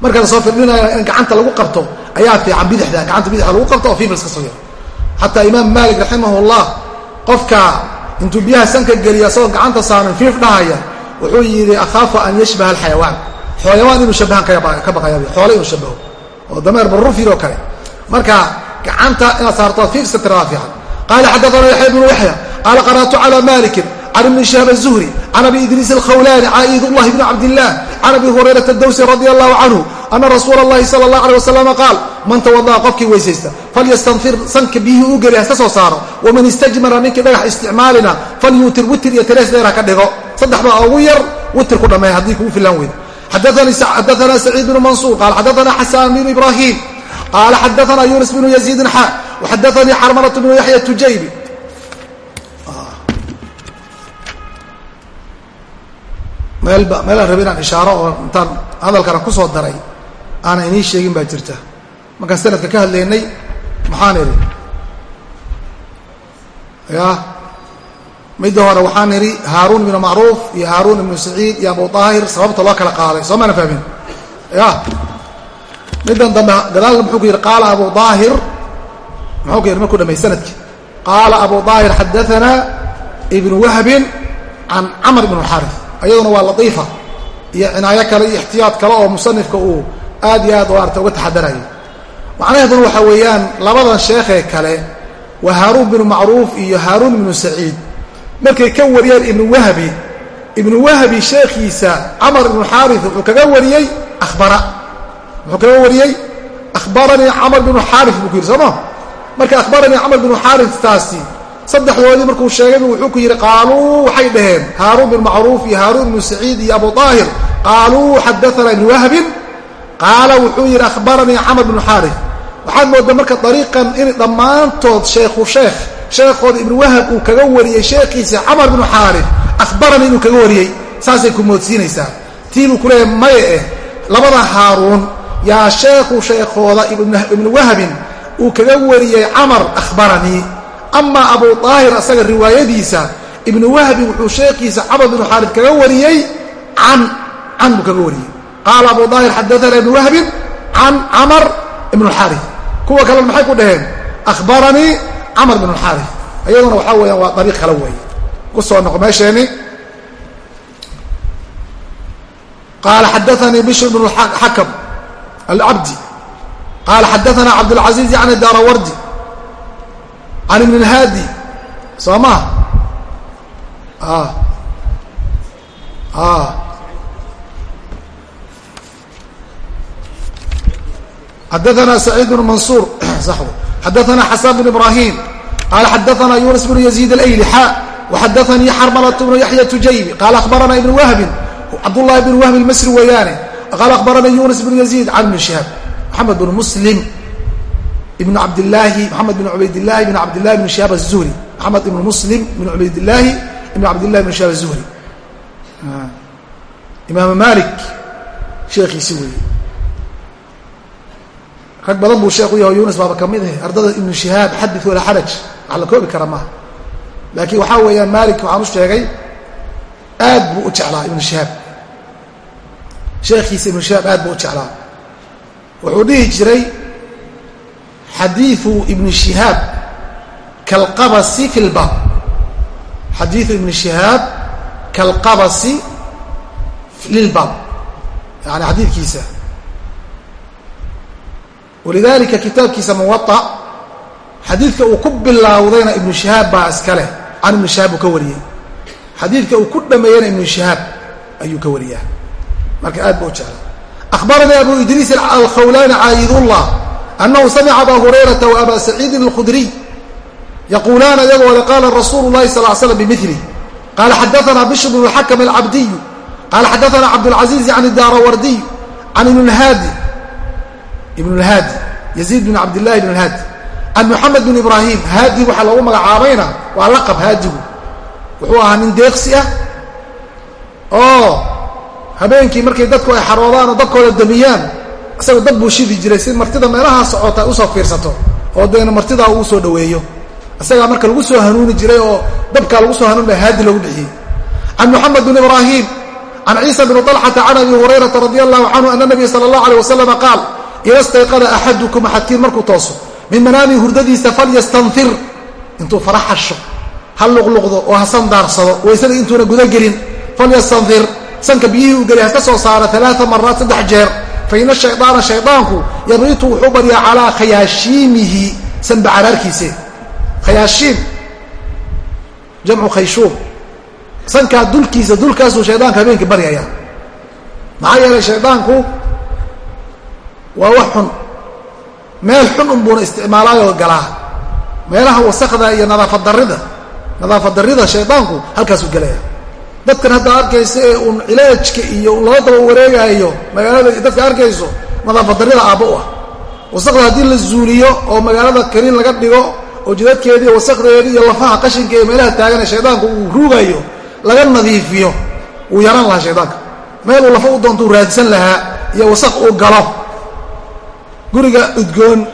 A: marka la soo firdhinayo in gacanta lagu qabto ayaa fiican bidixda. Gacanta bidixda lagu qabto oo soo yaro. Xataa imaam maalik raximah llah qofka intuu biyaha sanka geliyo asagoo gacanta saaran fiif dhahaya wuxuu yidhi akhaafu an yashbaha alxayawaan. Xooyawaan inuu shabahan ka baqaya xoole inuu shabaho oo dameer barufir oo kale. Marka gacanta inaad saarto fiif iska tiradaa fiican qaala xadaana yaxya bnu yaxya qaala qara'tu cala malikin can ibni shihab الzuhri can abi idriis alkhawlani caid llahi bni cabdilah can abi hurayrata dawsi radi allahu canhu ana rasuula اllahi sala اllah alيه waslama qaal man tawada'a qofkii weysaysta falyastanfir sanka biyihii u geli haska soo saaro waman istajmara ninkii dhagax isticmaalina falyuutir witir iyo tirees dheer ha ka dhigo saddex baa ugu yar witir ku dhammeey haddii kugu filan weyda xadaana saciid bnu mansuur qaal xadaana xasan bnu ibrahim qaala xadaana yunis bnu yaziidin xa waxadaanii xarmanat bnu yaxya tujaybi meelba meelaan rabi inaan ishaaro oo intaan hadalkana ku soo daray aana inii sheegin baa jirta. Markaan sanadka ka hadlaynay maxaan idhi? Ya midda hore waxaan idhi haaruun ibnu macruuf iyo haaruun ibnu saciid iyo abu daahir sababta loo kala qaaday. Soo maana fahmin? Ya. Middan dambe gadaalna muxuu ku yidhi qaala abu daahir muxuu ku yidhi markuu dhamay sannadkii. Qaala abu daahir xadaanaa ibnu wahbin can camr ibn xaari ayaduna waa latiifa iyo cinaayo kale iyo ixtiyaad kale oo musanifka uu aad iyo aad maarata uga taxadarayo. Macnaheeduna waxaa weeyaan labadan sheekhee kale waa haaruun binu macruuf iyo haaruun ibnu saciid. Markay ka wariyeen ibnu wahbi ibnu wahbi sheekhiisa camar ibnu xaari wuxuu kaga wariyey abara wuxuu kaga wariyey akhbaranii camar binu xaari buu ku yidhi soo ma? Marka akhbaranii camr binu xaaris taasi saddexdoodii markuu sheegaybu wuxuu ku yidhi qaaluu waxay dhaheen haaruun bin macruuf iyo haaruun ibnu saciid iyo abu aahir qaaluu xadaana ibnu wahbin. Qaala wuxuu yidhi akhbaranii camr binu xaaris waxaad moodaa marka dariiqan in dhammaantood sheekhu sheekh sheekhooda ibnu wahab uu kaga wariyey sheekhiisa camar binu xaaris akhbaranii inuu kaga wariyey saasay ku moodsiinaysaa. Tii buu ku leeyahay maye eh labada haaruun yaa sheekhu sheekhooda ibnu wahabin uu kaga wariyey camar akhbaranii amaa abu aahir asaga riwaayadiisa ibnu wahbin wuxuu sheekhiisa camar binu xaaris kaga wariyey can can buu kaga wariyey. Qaala abu aahir xadaana ibnu wahbin can camar ibnu xaaris kuwa kalena maxay ku dhaheen? Akhbaranii camar bn xaari iyaduna waxaa weyaan waa dariiq kale weeye. Ku noqo meesheeni. Qaala xadaanii bishr bn xakam alcabdi qaala xadaana cabdاlcaziiz can daarawardi can ibn اlhaadi soo maa xadaana saciid bn mansuur xadaana xasan bn ibrahim qaala xadaana yunis bn yaziid alayli xa waxadaanii xarmalة bnu yaxya tujaybi qaala akhbarana ibn wahbin cabdullahi bn wahbi masri weeyaane qaala akhbarana yunis bn yaziid can ibn shihaab maxamed bn muslim ibn cabdilaahi maxamed bn cubaydillaahi bn cabdillahi bn shihaab aلzuhri maxamed ibn muslim bn cubaydillaahi ibn cabdillahi bn shihaab aلzuhri imaam malik sheekhiisi weeye rag badan buu sheekh u yahay yunis baaba ka mid ah ardada ibnu shihaab xadid walaa xaraj. Wax la koobi kara maaha laakiin waxaa weeyaan malik waxaan u sheegay aad buu u jeclaa ibnu shihaab sheekhiisa ibnu shihaab aad buu u jeclaa. Wuxuu dhihi jiray xadiiu ibni shihaab kalqabasi fi lbaab xadiiu ibni shihaab kalqabasi lilbaab yani xadiidkiisa. Walidaalika kitaabkiisa muwaطa xadiidka uu ku bilaawdayna ibnu shihaab baa iska leh. Can ibnu shihaab uu ka wariyey. Xadiidka uu ku dhameeyena ibnu shihaab ayuu ka wariyaa. Marka aad ba u jecla akhbaranii abu idriis alkhawlaani caayidullah annahu samica aba hurayrata wa aba saciidin alkhudriy yaquulaana iyagoo le qaala rasuulu llahi sal l slam bimili qaala xadaana bishr bn اlxakm alcabdiyu qaala xadaana cabdاlcaziiz can daarawardiy can ibn اlhaadi ibn اlhaadi yaziid bin cabdillahi ibn اlhaadi can moxamed bin ibraahim haadi waxaa loogu magacaabayna waa laqab haadigu wuxuu ahaa nin deeqsi ah oo habeenkii markay dadku ay xaroodaan oo dadkooda damiyaan isagoo dad buu shidi jiray si martida meelahaa socota u soo fiirsato oo deena martidaa uu soo dhaweeyo isagaa marka lagu soo hanuuni jiray oo dabkaa lagu soo hanuun haadi logu dhiciyey can moxamed bn ibraahiim can ciisa bni طalxata can abi hurayrata radi allahu canhu ana nabiya sala allah alيh waslama qaal ida stayqada axadukum axadkiin markuu tooso min manaami hurdadiisa falyastanfir. Intuu fara xasho ha luqluqdo oo ha sandaarsado waysadii intuuna gudagelin falyastanfir. Sanka biyihii uu geliy haska soo saaro alaaa maraat saddex jeer fa ina shaydaana shaydaanku yabiitu wuxuu baryaa calaa khayaashiimihi sanbacaraarkiise khayaashiim jamcu khayshuum sankaa dulkiisa dulkaasuu shaydaanka habeenkii baryaya maxaa yeelay shaydaanku waa wax xun meel xun unbuuna isticmaalaayoo galaa meelaha wasakda iyo nadaafad darida nadaafad darida shaydaanku halkaasuu gelaya dadkan hadda arkaysa ee uun cilaajka iyo un lala daba wareegaayo magaalada dadka arkayso nadaafad darida aabba u ah. Wasakda haddii la zuuliyo oo magaalada kariin laga dhigo oo jidadkeediiyo wasakdeedii iyo lafaha qashinka ee meelaha taagan ee shaydaanku uu ruugayo laga nadiifiyo wuu yaran lahaa shaydaanka. Meel uu lafa u doonto uu raadsan lahaa iyo wasak uu galo. Guriga udgoon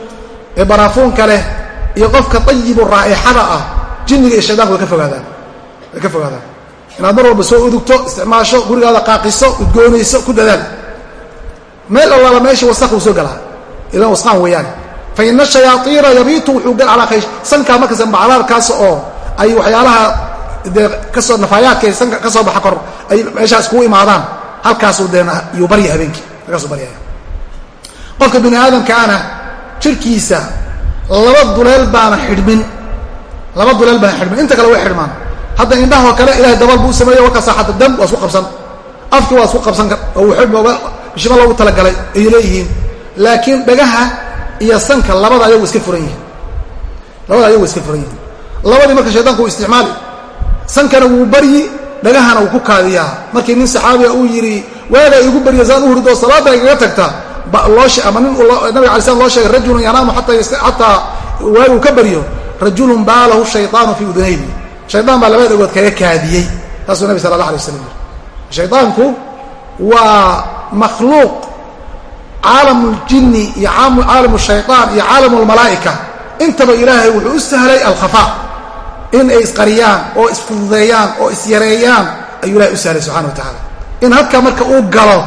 A: ee baraafuunka leh iyo qofka ayibu raa'ixada ah jinniga iyo fogaadaan. Way ka fogaadaan inaad mar walba soo udugto isticmaasho gurigaada qaaqiso udgoonayso ku dadaal. Meel allaala meeshii wasakh soo galaa idan wasqaan weeyaane fa ina shayaaiina yabiitu wuxuu gal calaa sankaa marka sanbacraarkaas oo ay waxyaalaha dee ka soo nafaayaadka sanka ka soo baxa kor ay meeshaas kugu imaadaan. Halkaasuu dee yuu barya habeenkii. Halkaasuu baryaya qofka bini aadamkaana jirkiisa laba duleel baana xidhmin. Laba duleel baana xidhmin. Inta kale way xidhmaan hadda indhahoo kale ilahay dabal buu sameeye warkaasa xata dam waa isku qabsan. Afkii waa isku qabsan oo uu xidhmi oga bishimo loogu talagalay ay leeyihiin. Laakiin dhagaha iyo sanka labada ayagu iska furan yihiin. Labada ayagu iska furan yihiin labadii marka shaydaanku uu isticmaali sankana wuu baryi dhagahana wuu ku kaadiyaa. Markii nin saxaabiga uu yidhi waagaa igu barya saan u hurdoo salaadda igaga tagta ama nin nabiga alay slam loo sheegay rajulun yanaamu xataa waaguu ka baryo rajulun baalahu shayطaanu fii udunayhi shaydaan baa labada dhagood kaga kaadiyey taasuu nabi sala allah alay waslam yiri. Shaydaanku waa makhluuq caalamu ljini iyo caalamu shayطaan iyo caalamu lmalaa'ika intaba ilaahay wuxuu u sahlay alkhafaa in ay isqariyaan oo isfududeeyaan oo isyareeyaan ayuu ilahay u sahlay subxana wa tacaala in hadka marka uu galo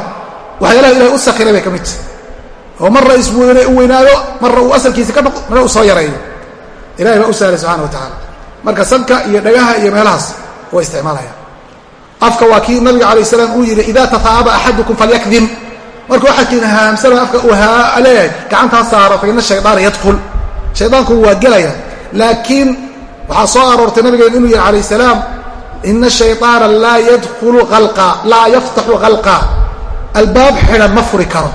A: waxyaalaha ilahay u sakhiray bay ka mid tahy oo marra u weynaado marra uu asalkiisi ka noqo marna uu soo yareeyo. Ilahay baa u sahlay subxana wa tacaala marka sanka iyo dhagaha iyo meelahaas waa isticmaalaya afka waa kii nabiga alay salaam uu yidhi ida taaaba axadukum falyakdim markuu axadkiin haamsana afka uu leeyahay gacantaa saaro fa ina shaydaana yadkul shaydaanku waa gelaya laakiin waxaa soo aroortay nabigeen inuu yihi alayh salaam ina shayطaana laa yadkulu alqa laa yaftaxu halqa albaab xidhan ma furi karo.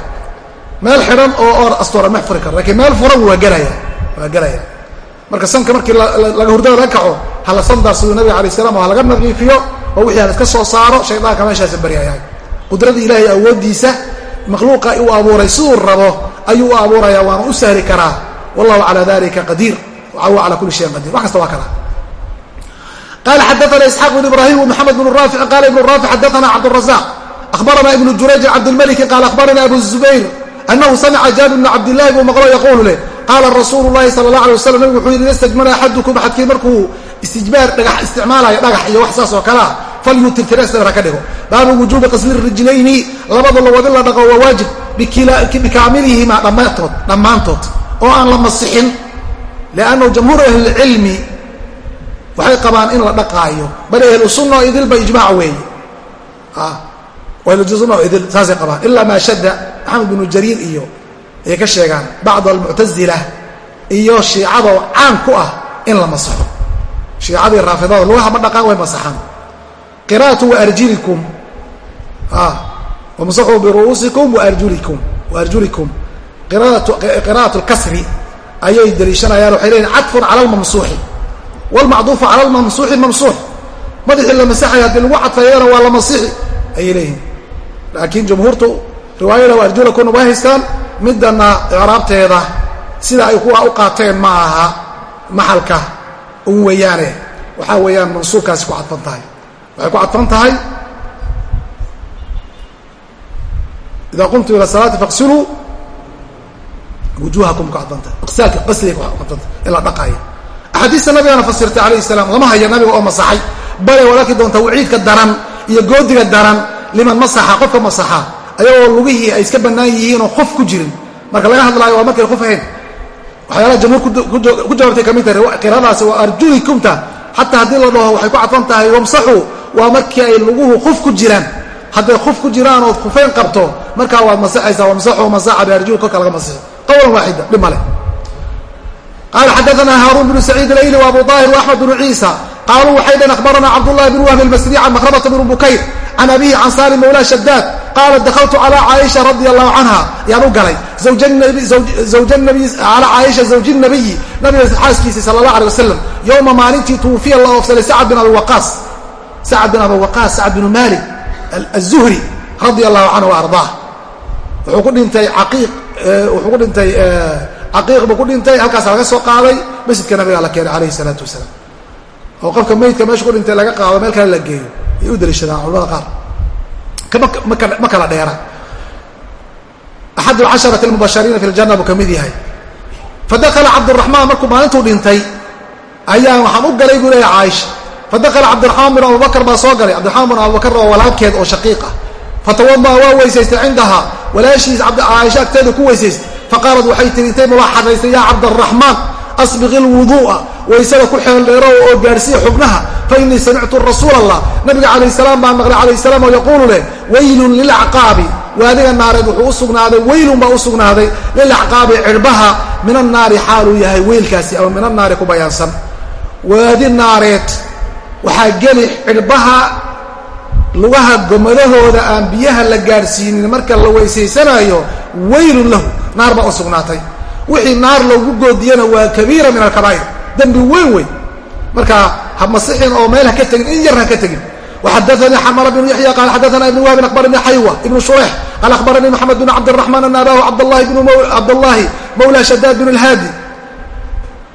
A: Meel xidhan oo or astooran ma furi karo lakiin meel furan waa gelaya waa gelaya marka sanka markii hurdada laga kaco hala sandaas siduu nabiga alay salam ha laga nadiifiyo oo wixii haliska soo saaro shaydaanka meeshaasa baryayahay qudradii ilaahay awooddiisa makhluuqa uu abuuray siduu rabo ayuu u abuuraya waana u sahli karaa. Wallahu calaa dalika qadiir. Wa ala kuli shayin qadir wax kasta waa kala. Qala xadaana isxaaq bn ibrahim wmaxamed bn rafic qala ibn rafic xadaana cabdrazaq akhbarana ibn jurayj cabdilmaliki qala akhbarana abu zubayr anahu samica jaabir bn cabdillahi buu maqlo yaquulu leh qaala rasuulu lahi sala allah alay waslam nabig wuxuu yidhi istajmala axadukum axadkii markuu istijbaar dhagax isticmaalayo dhagax iyo wax saas oo kalea falyutir tiresdar ha ka dhigo baabu wujuubi qasli rijlayni labada logood in la dhaqo waa waajib bikaamilihima dhammaantood dhammaantood oo aan la masixin liannahu jamhuur ahlilcilmi waxay qabaan in la dhaqaayo bal ahlu sunna oo idilba ijmaac weeye ahlusunna oo idil saasay qabaan ilaa maa shadda maxamed binu jariir iyo ayay ka sheegaan bacd almuctazila iyo shiicadoo caan ku ah in la masaxo. Shiicadii raafidada lugaha ma dhaqaan way masaxaan. Qira'atu waarjilikum wamsaxuu biru'uusikum waarjulikum waarjulikum qira'at lkasri ayay daliishanayaan waxay leeyihiin cadfun cala almamsuuxi wlmacduufu cala lmamsuuxi mamsuux. Madaxii la masaxaya haddii lagu cadfayana waa la masixi. Ayay leeyihiin laakiin jumhuurtu riwaayada waarjulakunna waa haystaan midana icraabteeda sida ay kuwa u qaateen ma aha maxalka un weeyaane waxaa weeyaan mansuubkaasi ku cadfan tahay. Waxay ku cadfan tahay ida qumtum ila salaati faqsiluu wujuhakum ku cadfan tahay. Iqsaalka qasliga ku cadfan tahay in la dhaqaayo axaadiista nabigana fasirtay calayhi salaam lama haya nabiga oo masaxay. Bale waad arki doontaa waciidka daran iyo goodiga daran liman masaxa qofka masaxa ayagoo lugihii ay iska bannaan yihiinoo qof ku jirin. Marka laga hadlaayo waa markay qof ahayn waxyaalaha jamhuur ku jawaabtay ka mid tahay qiradaasi waa arjulikumta xataa haddii la dhaho waxay ku cadfan tahay wamsaxuu waa markii ay luguhu qof ku jiraan. Hadday qof ku jiraan ood khufayn qabto markaa waad masaxaysaa wamsaxuu masaxa biarjuli kolka laga masixo qowlan waaxida dhib male qala xadaana haaruun bnu saciid alayli wa abu aahir waaxmed bnu ciisa. Qaaluu waxay dheen akhbarana cabdullahi bn wahb almasri can makrabata bn bukayr can abihi can salim mawla shadaad qaala dakaltu calaa caaisha radi allahu canha ayaan u galay. Calaa caaisha zawji nabiyi nabiga xaaskiisii sala allah alay wasalam yowma maalintii tuwufiya la oofsaday sacad bin abiwaqaas sacad bin abiwaqaas sacad binu maalik azuhri radia allahu canhu ardaa wuxuu ku dhintay caqiiq eh, wuxuu ku dhintay eh, caqiiq buu ku dhintay halkaasa laga soo qaaday masjidka nabigaa la keenay calayhi salaatu wasalaam. Oo qofka meydka meesha ku dhintay laga qaado meel kale la geeyo. Ay u daliishadaan culamada qaar ma kala dheera. Axad alcasharati almubashariina fi ljana buu ka mid yahay. Fadakala cabduraxmaan markuu maalintuu dhintay ayaan waxaan u galay buu leeya caaisha. Fadakala cabdiraxmaan bin abubakar baa soo galay. Cabdiraxmaan bin abubakar waa walaalkeed oo shaqiiq ah. Fatawada'a waa weysaystay cindahaa. Walaashiis caaisha agteeda ku weysaystay faqaalad waxay tiri intay mubaaxadaystay yaa cabdaraxmaan asbiqi lwuduu'a waysada ku xeeldheero oo gaadhsiiya xubnaha. Fa innii samictu rasuula allah nabiga calayh salaam baan maqlay calayh salaam oo yaquulu leh weylun lilacqaabi waadiga naareed wuxuu u sugnaaday weylun baa u sugnaaday lilacqaabi cirbaha min annaari xaaluu yahay weylkaasi ama min annaari ku bayaansan waadi naareed waxaa geli cirbaha lugaha gomadahooda aan biyaha la gaadhsiinin marka la weysaysanaayo weylun lahu. Naar baa u sugnaatay. Wixii naar loogu goodiyana waa kabiira min alkabaa'ir dembi weyn wey marka ha masixin oo meel ha ka tegin in yar ha ka tegin وxadثnي xmل بن yaحyى qال xadثna iبن wهb أخبرnي xaywة iبن شhريح qال أخبرnي محمد بن cبدالرحمن أن abاه cبdاللahi mولى شhdاd بن الhاdي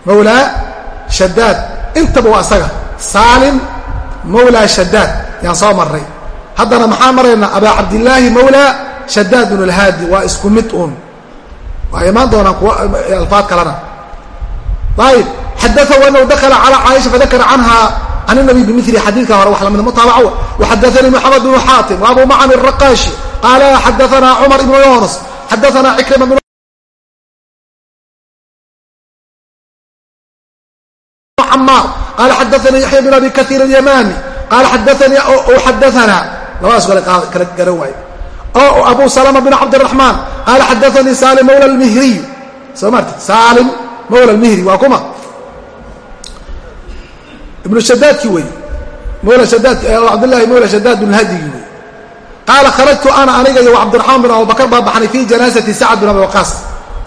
A: mولى شhdاad intaba waa isaga saalim mولى شhdاad yaan soo maray haddana maxaa marayna abا cabdاللaahi mولى شhdاd بن الhاdي waa isku mid un waa imaan doonaan kuwa alfaad kalena ayb xadث أنه dkل عlى cائشha fذakra canha can nabi bimili xadiidka hore wax lamid mutaabaco waxadaanii moxamed bnu xaatim wa abu macn الraqaashi qaala xadaana cumar ibnu yunus xadaana cikrima bn camaar qaala xadaanii yaxya bn abi kaiir اlyamani qaala xadaanii xadaana labadaas kale kala garan waaye o abu salma bn cabdالraxmaan qaala xadaanii salim mawla mihriy soo maarti salim mawla mihri waa kuma ibnu shadaadkii wey cabdllahi mawla shadaad bn hadigi wey qaala kharajtu ana aniga iyo cabdiraxmaan bin abubakar baan baxnay fii janaasati sacad bin abi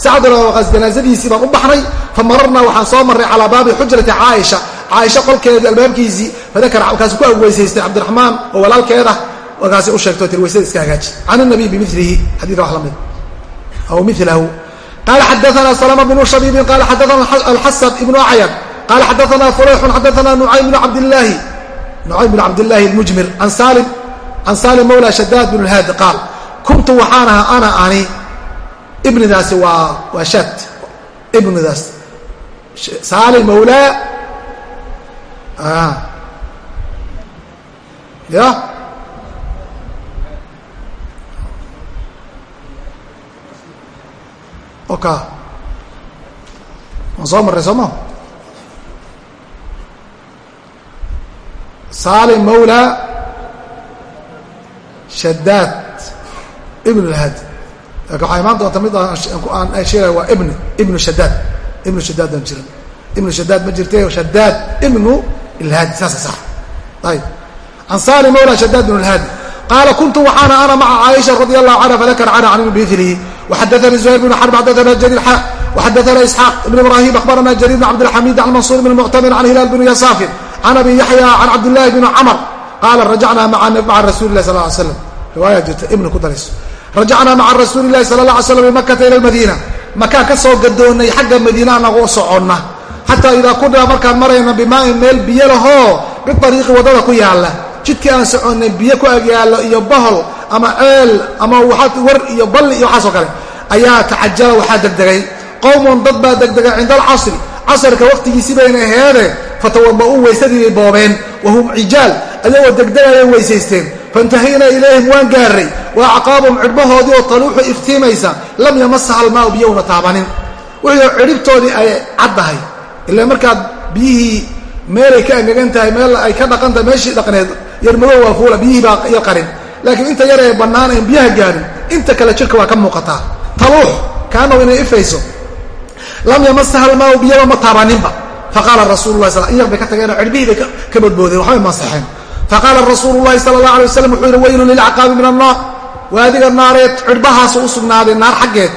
A: sacad bin abi janaasadiisii baan u baxnay fa mararnaa waxaan soo marray calaa baabi xujrati caaisha. Caaisha qolkeedii albaabkiisii fadakar markaas ku agweysaystay cabdiraxmaan oo walaalkeeda markaasi u sheegto tir iska hagaaji. Can nabiy bimilihi xadiika wax la mid aw milahu qaala xadaana salama bnu shabiibin qaala xadaana alxasan ibnu acyad qala xadaana fulayxun xadaana nucaym bn cabdillaahi nucaym bn cabdillaahi almujmir an salim can salim mawla shadaad bn lhaadi qaal kuntu waxaan ahaa ana ani ibnidaasi waa waa shaad ibnidaas salim mawlaa ya oka waan soo marray soo ma salim mawla shadaad ibn اlhadi laakiin waxaa imaan doonta mid aan sheegaya waa ibn ibnu shadaad ibnu shadaad aan jiran ibnu shadaad ma jirte shadaad ibnu ilhaadi saasa sax. Ayb can salim mawla shadaad ibn اlhaadi qaala kuntu waxaana ana maca caaisha radi allahu canha fadakara canha can bimilihi waxadaanii zuhayr bn xarb xadaana jariir xa waxadaana isxaaq ibn ibrahim akhbarana jariir bn cabdilxamid can mansuur bn muctamir can hilaal bn yasaafin can abi yaxya can cabdillahi bni camr qaala rajacnaa maca rasuuli lah sal slam riwaaya jirta ibni ku darayso rajacnaa maca rasuuli lahi sala la alay slam bimakata ila lmadiina makaan ka soo gadoonnay xagga madiina anagoo soconna xataa idaa kunaa markaan marayna bimaain meel biyo lahoo biariiqi waddada ku yaalla jidkii aan soconnay biyo ku ag yaallo iyo bahol ama ceel ama war iyo balli iyo waxaasoo kale ayaa tacajala waxaa degdegay qowmun dad baa degdegay cinda alcasri casarka waqtigiisii bayna fatawaba'uu weysadii bay boobeen wahum cijaal ayagoo degdegaya weysaysteen faintahaynaa ilayhim waan gaarray. Wa acqaabum cidhbahoodii oo taluuxu iftiimaysa lam yamasaha almaau biyowna taabanin. Wixii cidhibtoodii ay caddahay ilaa markaad biyihii meelay ka engegan tahay meel ay ka dhaqan tahay meeshii dhaqneed yarmadow waa fuula biyihii baa iyo qarin. Laakiin inta yar ee bannaan een biyaha gaarin inta kale jirka waa ka muuqataa taluux kaanahu inay ifayso. Lam yamasaha almaau taabaninba faqaala rasuulu lahi sal in yar bay ka tageenoo cidhbihii bay ka badboodeen waxbay masaxeen faqaala rasuulu llahi sala allah alay waslam wuxuu yidhi weylun lilcaqaabi min annaar waadiga naareed cidhbahaasu u sugnaaday naar xaggeed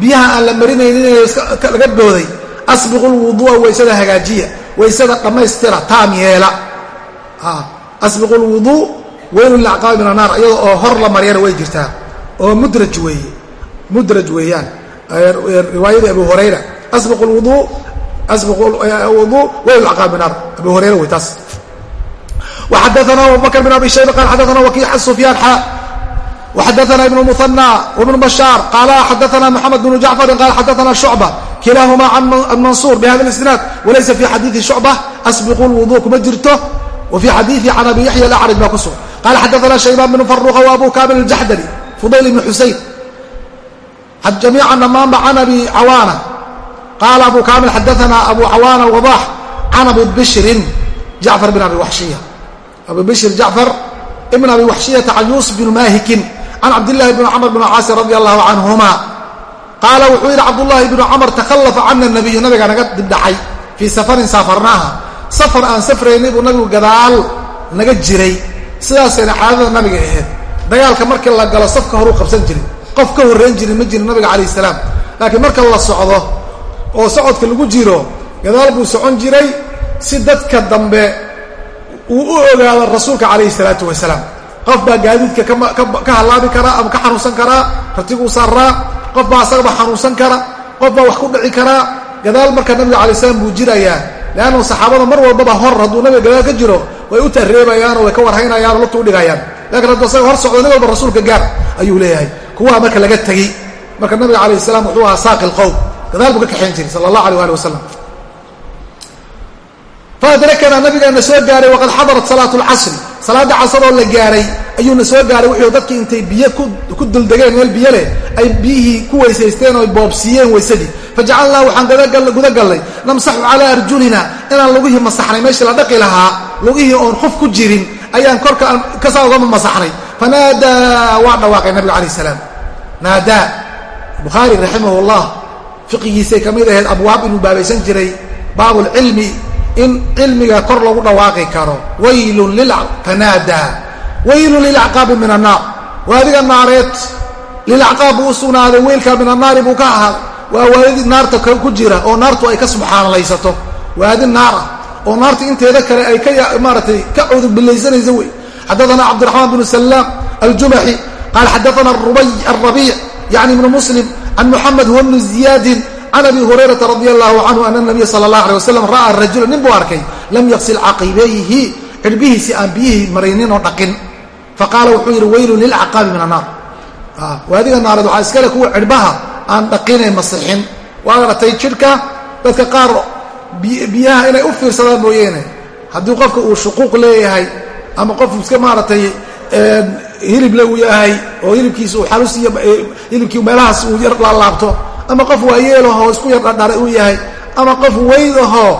A: biyaha aan la marinaynin ee laga booday asbiqu lwuduua waysada hagaajiya waysada dhammaystira taam yeela asbiqu lwuduu weylun lilcaqaabi min annaar iyada oo hor la maryana way jirtaa oo mudraj weeye mudraj weeyaan riwaayadii abu hurayra asbiqu lwuduu asbiqu weyl caqaabi min naar abu hurayra wey taas وxadثna abubكر بن abi شhayba qal xadثna وkiic سفyaan xا وxadثna iبن مثنى وبن بشhاaر qال xadثna محamed بن جعفر qال xadثna شعبة kilaaهma عن maنصوr بhda الاسناaد وlaysa في xadيiثi شعبة أsبqu الوضوء kuma jirto وفي xadيiثi عن abi yaحyى الأعرج baa ku sugan qال xadثna شhaybان بن فروخ وأbu كامل الجحdري فضyل بن xusayn جamيiعا dhamaanba can abi cawاnة qaala abu kaamil xadaanaa abu cawaana wadax can abi bishrin jacfar bin abi waxshiya abu bishr jacfar ibn abi waxshiyata can yuusuf bin maahikin can cabdillaahi bn camr bn caasi radi allahu canhuma qaala wuxuu yidhi cabdullaahi bnu camr takhallafa cana nabiyu nabiga naga dibdhacay fii safarin saafarnaaha safar aan safraynay buu nabigu gadaal naga jiray sidaasayna caadada nabiga ahayd dagaalka markii la galo safka horuu qabsan jirin qof ka horrayn jirin ma jirin nabiga calayh salaam laakiin marka la socdo oo socodka lagu jiro gadaal buu socon jiray si dadka dambe uu u ogaado rasuulka calayhi salaatu wasalaam. Qof baa gaadiidka ka hallaabi karaa ama ka xanuunsan karaa ratiguu saaraa qof baa asagaba xanuunsan kara qof baa wax ku dhici karaa gadaal marka nabiga alay slam buu jirayaa. Leannu saxaabada mar walbaba hor hadduu nabiga gadaal ka jiro way u tareebayaan oo way ka warhaynayaan oo lugta udhigayaan lakiin hadduu asaga hor socdo nin walba rasuulka gaar ayuu leeyahay. Kuwaa marka laga tegey marka nabiga alayh salaam wuxuu ahaa saaqi lqowm gadaal buu ka kaxayn jiray sala allah alيh ali wasalam faadrakana nabigaana soo gaaray waqad xadarat salaat lcasri salaada casaroo la gaaray ayuuna soo gaaray wuxuu dadkii intay biyo ku duldegeen meel biyo leh ay biyihii ku weysaysteen oo boobsiiyeen weysadii fajacalnaa waxaan guda gallay namsaxu calaa arjulina inaan lugihii masaxnay meeshii la dhaqi lahaa lugihii oon qof ku jirin ayaan korka kasaa ugama masaxnay. Fanaadaa waa dhawaaqay nabiga calayh salaam. Naadaa bukhaari raximah llah fiqigiisay ka mid ahayd abwaab inuu baabaysan jiray baabulcilmi in cilmiga kor lagu dhawaaqi karo. Waylun fanaadaa waylun lilacqaabi min annaar. Waadiga naareed. Lilacqaab buu u weylkaa min annaari buu ka ahaaday waa waadi naarta ku jira oo naartu ay ka subxaanalaysato waadi naar ah oo naarta inteeda kale ay ka maaratay ka cudurbilaysanaysa wey. Xadaana cabdiraxmaan bnu salaam aljumaxi qaal xadaana arabiic yani ibnu muslim can muxamed huwa bnu ziyaadin can abi hurayrata radi allahu canhu ana nabiya sala allah alay wasalam ra'aa rajula nin buu arkay lam yaqsil caqibayhi cirbihiisii aan biyihii maraynin oo dhaqin faqaala wuxuu yidhi weylun lilcaqaabi min annaar waadiga naareed waxaa iskale kuwa cirbaha aan dhaqinay masixin waa garatay jidhka dadka qaar biyaha inay u fiirsadaan mooyeene haddii qofka uu shuquuq leeyahay ama qof iska maaratay hilible uu yahay oo hilibkiisa uu xalus iyo hilibkii meelahaas uu yar laalaabto ama qof waayeelahoo isku yar dhardharay uu yahay ama qof weydahoo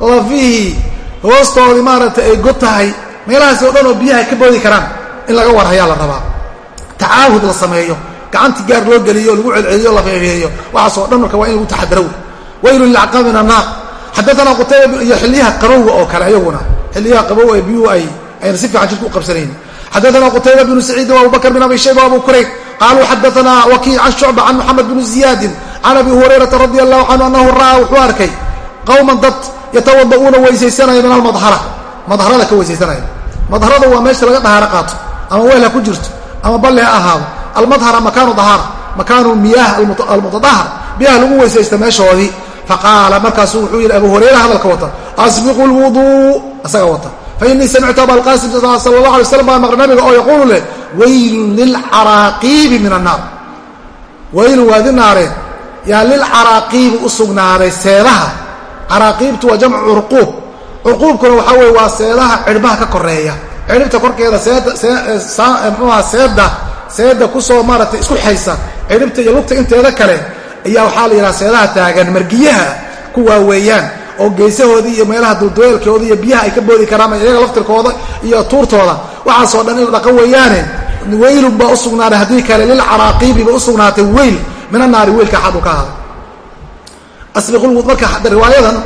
A: lafihii hoostoodii maaragtay ay god tahay meelahaasi o dhan oo biyaha ka boodi karaan in laga warhayaa la rabaa. Tacaahud la sameeyo gacanti gaar loo geliyo lagu celceliyo la feefeeyo waxaasoo dhan marka waa in lagu taxadaro waylu lilacqaab min annaar. Xadaana qutayba iyo xiliyaha qabowga oo kale ayaguna xiliyaha qabow ee biyuhu ay ayna si fiican jidka u qabsanayn xadaana qutayba bnu saciid wa abubakr bin abi shayba abu kurayb qaaluu xadaana wakiic can shucba can moxamed bni ziyaadin can abi hurayrata radi allahu canhu anahu ra'aa wuxuu arkay qowman dad yatawada'uuna weysaysanaya min almadhara madharada ka weysaysanaya madharada waa meesha laga dhahaaro qaato ama weel ha ku jirto ama balle ha ahaado almadhara makaanu dahaara makaanu miyaah almutadahar biyaha lagu weysaysta meeshoodii faqaala markaasuu wuxuu yidhi abu hurayra hadalka wata asbiqu lwuduu isaga wata fainii samictu abalqaasim sala allah alay slam baa maqli nabiga oo yaquulu leh waylun lilcaraaqiibi min annaar waylun waadi naareen yaa lilcaraaqiibi u sugnaaday seedaha caraaqiibtu waa jamcu curquub curquubkuna waxaa weye waa seedaha cirhbaha ka koreeya cirhibta korkeeda mxuaha seeda seeda ku soo maaratay isku xaysa cirhibta iyo lugta inteeda kale ayaa waxaa la yidhaha seedaha taagan margiyaha kuwaa weeyaan oo geysahoodii iyo meelaha dulduleelkooda iyo biyaha ay ka boodi karaan iyaga laftirkooda iyo tuurtooda waxaasoo dhan inu dhaqan weeyaane weylun baa u sugnaaday haddii kale lilcaraaqiibi ba u sugnaatay weyl min annaari weylka xaduu ka ahaday asbiqulwud marka riwaayadan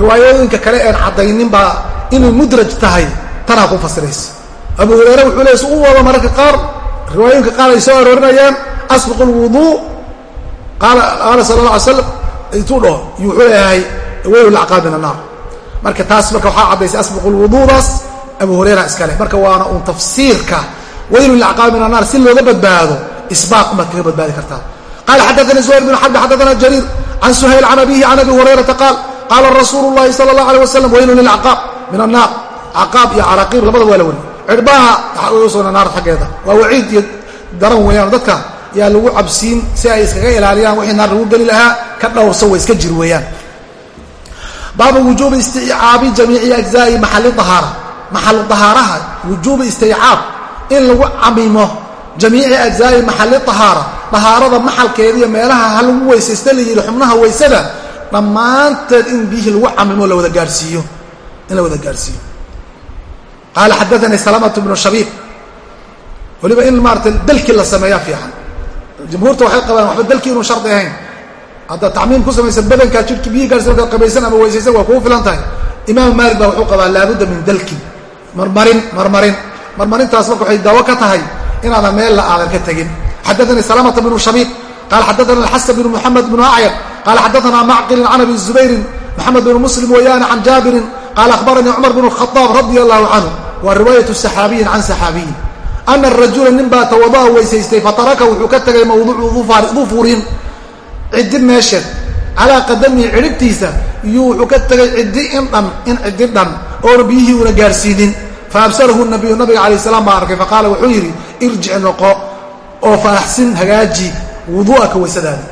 A: riwaayooyinka kale een caddaynin baa inay mudraj tahay tanaa ku fasiraysa abu hureyre wuxuu leey su u wado mararka qaar riwaayooyinka qaar ay soo aroorinayaan asbiqu lwuduu qaala sala alla alay slam intuu dhaho wuxuu leeyahay weylu lacqaab min annaar marka taas marka waxaa caddaysay asbiqu lwuduudaas abu hureyra iskale marka waana uun tafsiirka weylu lacqaab min annaar si looga badbaado isbaaq baad kaga badbaadi kartaa qala xadaana zuhayr bn xarbi xadaana jariir can suhayl can abihi can abi hurayrata qaal qaala rasuulu llahi sala allah alay wasalam weylun lilcaqaab min annaar caqaab iyo caraqiib labada waa la weli cirbaha usugna naar xaggeeda. Waa waciid iyo daran weeyaan dadka yaa lagu cabsiin si ay iskaga ilaaliyaan wixii naar lagu geli lahaa ka dhowrso way iska jir weeyaan baabu wujuubi isticaabi jamiici ajzaai maxali ahaara maxalu dahaaraha wujuubi isticaab. In lagu camimo jamiici ajzaai maxali ahaara dahaarada maxalkeeda iyo meelaha ha lagu weysaysta la yidhi xubnaha weysada dhammaanteed in biyihii lagu camimo lawada gaarhsiiyo in la wada gaarhsiiyo qaala xadaanii salamatu bnu shabiib weliba in maarata dalkii la sameeyaa fiican. Jumhuurta waxay qabaan waxba dalkii inuu shardi ahayn hadda tacmiim ku samaysan badankaa jidhki biyihi gaarsi markaad qabaysan ama weysaysan waa kugu filan tahay imaam maalik baa wuxuu qabaa laabudda min dalkin. Marmarin marmarin. Marmarintaas marka waxay daawo ka tahay inaadan meel la aadan ka tegin. Xadaanii salamata bnu shabiib qaala xadaana alxasan bnu muxamed bnu acyar qaala xadaana macqilin can abi zubayrin maxamed bn muslim weeyaane can jaabirin qaala akhbaranii cumar bn khaaab radia allahu canhu waa riwaayatu saxaabiyin can saxaabiyin. Ana rajula nin baa tawada'a weysaystay fataraka wuxuu ka tegay mawduucu dufurin ciddi meesheed. Calaa qadamihi cidhibtiisa iyuu wuxuu ka tegay in dhan in ciddi dhan oona biyihii una gaarsiinin. Faabsarahu nabiyu nabiga calayh salaam baa arkay faqaala wuxuu yidhi irjic noqo oo fa axsin hagaaji wuduu'aka waysadaada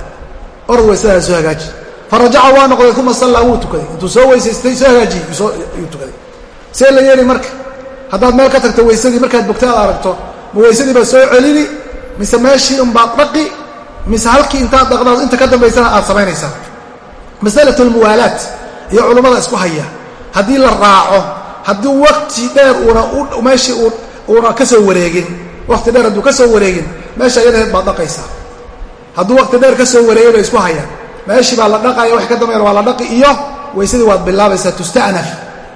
A: orad waysadaada soo hagaaji. Farajaca waa noqday uma sallaa wuu tukaday. Intuu soo weysaystay soo hagaajiyey yuu tukaday. See la yeeli marka haddaad meel ka tagto weysadii markaad bogta aad aragto ma weysadii baad soo celini mise meeshii unbaad dhaqi mise halkii intaad dhaqdaad inta ka dambaysana aad samaynaysaa masalatu lmuwaalaat iyo culummada isku haya. Haddii la raaco haddii wakti dheer uuna meeshii uuna ka soo wareegin wakti dheer hadduu ka soo wareegin meesha iyadaheed baad dhaqaysaa. Hadduu wakti dheer ka soo wareegay bay isku hayaan. Meeshii baa la dhaqaya wax ka dambeyn waa la dhaqi iyo weysadii waad bilaabaysaa tustanaf.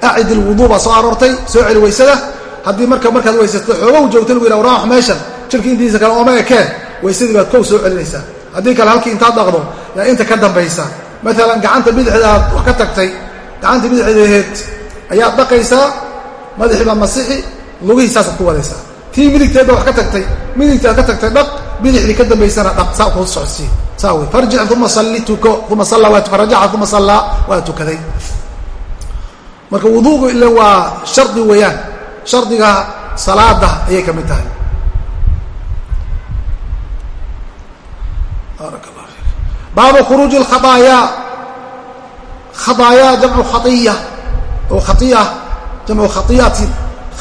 A: Acid ilwuduu baa soo aroortay soo celi weysada haddii marka markaad weysato xoogow joogta lagu yidha waraax meeshan jirka intiisa kale ooma ekeen weysadii baad kow soo celinaysaa. Haddii kale halkii intaad dhaqdo yaa inta ka dambaysa maalan gacanta bidixda aad wax ka tagtay gacanta bidixdaheed ayaad dhaqaysaa madaxii baa masixi lugihiisaasaad ku wadaysaa tii midigteedba wax ka tagtay midigta aad ka tagtay dhaq bidixdii ka dambaysana dhaq saa kuu socodsii saa wey farjic uma salli tuko uma farajaca uma sallaa waa tukaday. Marka wuduugu ila waa shardi weeyaan. Shardiga salaada ayay ka mid tahay baabu khuruuji alkhaaayaa khadaayaa jamcu khaiya oo khaia jamcu khaiatin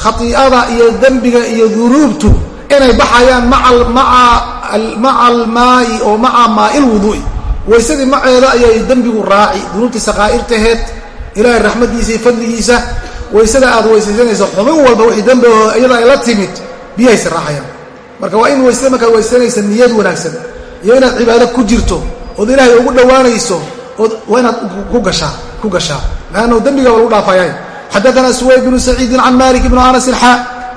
A: khai'ada iyo dembiga iyo dunuubtu inay baxayaan maca almaai oo maca maai lwuduu'i waysadii maceeda ayay dembigu raaci dunuubtii saqaa'irtaheed ilaahay raxmadiisa iyo fadligiisa waysada aad weysaysanayso xubin walba wixii dembigo iyada ay la timid biyahaysa raacayaan marka waa in waysada markaad weysanaysa niyad wanaagsan iyo inaad cibaado ku jirto ood ilaahay ugu dhowaanayso ood waa inaad ku gashaa ku gashaa leannahu dembigaba lagu dhaafayay xadaana suwayb bnu saciidin can malik bni anasin xa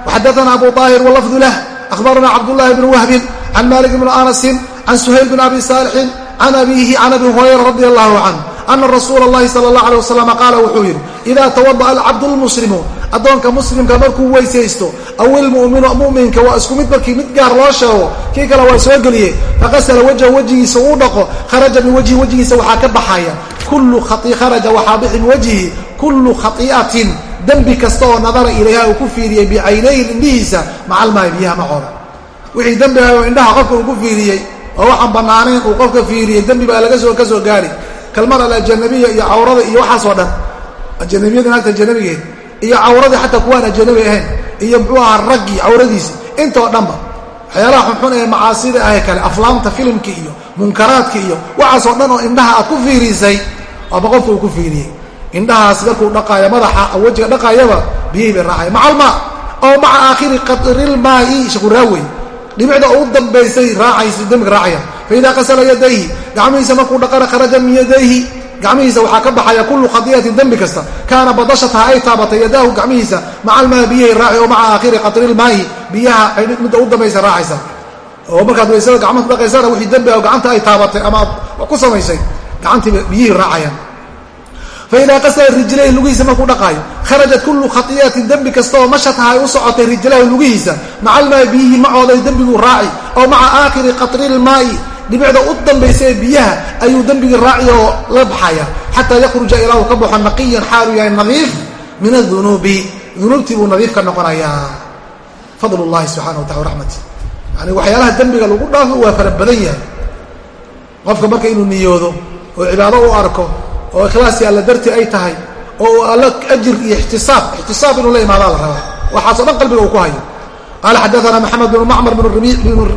A: waxadaana abu طaahir wlafdu lah akhbarana cabdullahi bnu wahbin can malik bni anasin can suhayl bn abi saalixin can abiihi can abi hurayra radi allahu canh ana rasuula اllahi sala اllah alيه wasalam qaala wuxuu yidhi ida tawada'a alcabdu lmuslimu addoonka muslimka markuu weysaysto aw ilmu'minu mu'minka waa isku mid markii mid gaar loo sheego. Kii kale waa soo geliye faqasala wajhahu wejigiisa uu dhaqo. Kharaja min wajhi wejigiisa waxaa ka baxaya. Kullu kharaja waxaa bixi min wajhihi kullu khai'atin dembi kasta oo nadara ilayha uu ku fiiriyey bicaynayhi indhihiisa maca almaahi biyaha macooda wixii dembiga oo indhaha qofka uu ku fiiriyey oo waxaan bannaanayn uu qofka fiiriyey dembi baa laga soo ka soo gaari. Kalmar alajanabiya iyo cawrada iyo waxaasoo dhan. Ajanabiyada naagta ajanabigeed iyo cawradii xataa kuwaan ajanabi ahayn iyo muxuu ahaa raggii cawradiisi. Intoo dhanba waxyaalaha xunxun ee macaasida ahe kale aflaamta filimka iyo munkaraadka iyo waxaasoo dhan oo indhaha aad ku fiirisay waaba qofka uu ku fiiriyey. Indhahaas markuu dhaqaayo madaxa wejiga dhaqaayaba biyihii bay raacaya maca almaa oo maca aakhiri qadrilmaa'i shakuraawey dhibicda ugu dambaysay raacaysa dembiga raacaya. Faidaa qasala yadayhi gacmihiisa markuu dhaqana kharaja min yadayhi gacmihiisa waxaa ka baxaya kullu khadiyatin dembi kasta. Kaana badashataha ay taabatay yadaahu gacmihiisa maca almaa biyahay raaci oo maca aakhiri qatrilmaayi biyaha midda ugu dambaysa raacaysa. Oo markaad waysada gacmaha dhaqaysana wixii dembi ah gacanta ay taabatay ama aad ku samaysay gacantii biyihii raacayaan. Faidaa qasala rijlayhi lugihiisa markuu dhaqaayo kharajat kullu khaiyatin dembi kasta oo mashataha ay u socotay rijlahu lugihiisa maca almaayi biyihii macooday dembiguu raaci oo maca aakhiri qatrilmaa'i dhibicda u dambaysa ee biyaha ayuu dembigii raaci oo la baxaya xataa yakhruja ilaa ka baxo naqiyan xaalu yahay nadiif min adunuubi dunuubtii buu nadiif ka noqonayaa. Fadl llahi subxana wa taala raxmati yani waxyaalaha dembiga lagu dhaafo waa fara badan yahay. Qofka marka inuu niyoodo oo cibaado u arko oo ikhlaasi alla dartii ay tahay oo alla ajir iyo ixtisaab ixtisaab inuu la imaadaa la rabaa. Waxaasoo dhan qalbiga uu ku hayo. Qaala xadaana maxamed bnu macmar bnu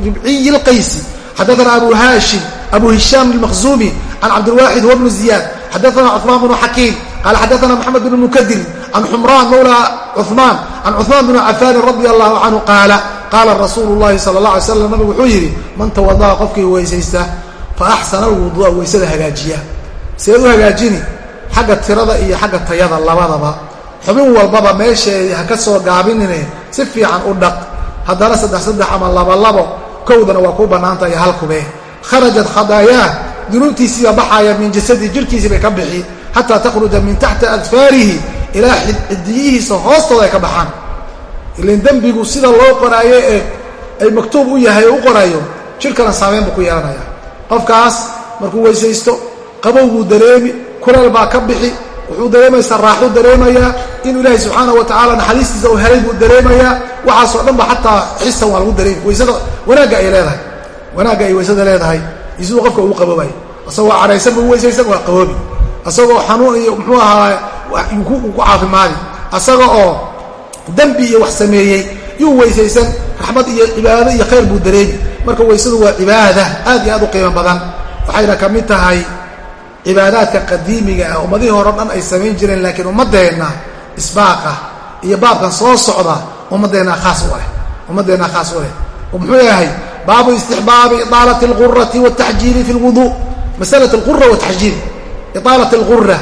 A: ribciyi lqaysi xadaana abu haashim abu hishaam almakhzumi can cabdilwaaxid huwa bnu ziyaad xadaana cuثmaan bnu xakiim qaala xadaana maxamed bn mukadir can xumraan mawla cuثmaan can cuثmaan bn cafaanin radi allahu canhu qaala qaala rasuulu llahi sala اla alay slam nabigu wuxuu yidhi man tawada'a qofkii weysaysta faaxsana alwuduu'a weysada hagaajiya seed u hagaajini xagga tirada iyo xagga tayada labadaba xubin walbaba meesheedii ha ka soo gaabinine si fiican u dhaq haddana saddex saddex ama labolabo kowdana waa kuu bannaanta iyo halkube kharajat khadaayaah dunuubtiisiiba baxaaya min jasadi jirhkiisii bay ka bixi xataa takhruja min taxti adfaarihi ilaa xidiyihiisa hoostooda ay ka baxaan. Ilan dembigu sida loo qoraayo ee ay maktuub u yahay oo u qoraayo jidhkana saameyn buu ku yeelanaya qofkaas markuu weysaysto qabowguu dareemi kuleel baa ka bixi wuxuu dareemaysaa raaxuu dareemayaa inuu ilaahay subxaana wa tacaala naxariistiisa uu helay buu dareemayaa. Waxaasoo dhan ba xataa xisan waa lagu dareemi waysada wanaagga ay leedahay. Wanaagga ay waysada leedahay. Iyo siduu qofka ugu qaboobayo asagoo caraysan buu weysaysan waa qaboobi. Asagoo xanuun iyo muxuu ahaa ku caafimaadi. Asaga oo dembi iyo wax sameeyey yuu weysaysan. Raxmad iyo cibaado iyo khayr buu dareemi. Marka weysadu waa cibaada aad iyo aad u qiimo badan. Waxayna ka mid tahay cibaadaadka qadiimiga ah ummadihii hore dhan ay samayn jireen laakiin ummaddeenna isbaaqa iyo baabkan soo socda ummaddeenna khaas u leh ummaddeenna khaas u leh. Muxuu yahay? Baabu istixbaabi iaalati lqurati wataxjiili fi lwudu masalat alqura wataxjiil iaalati alqura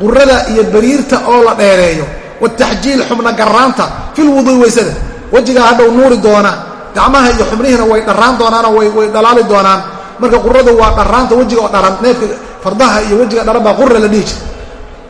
A: qurada iyo bariirta oo la dheereeyo. Wataxjiil xubna garaanta filwudui weysada wejigaa hadhow nuuri doona gacmaha iyo xubnihiina way dharraan doonaanoo way dhalaali doonaan. Marka quradu waa dharaanta wejiga oo dharan neefka fardaha iyo wejiga dharan baa qura la dhihi jira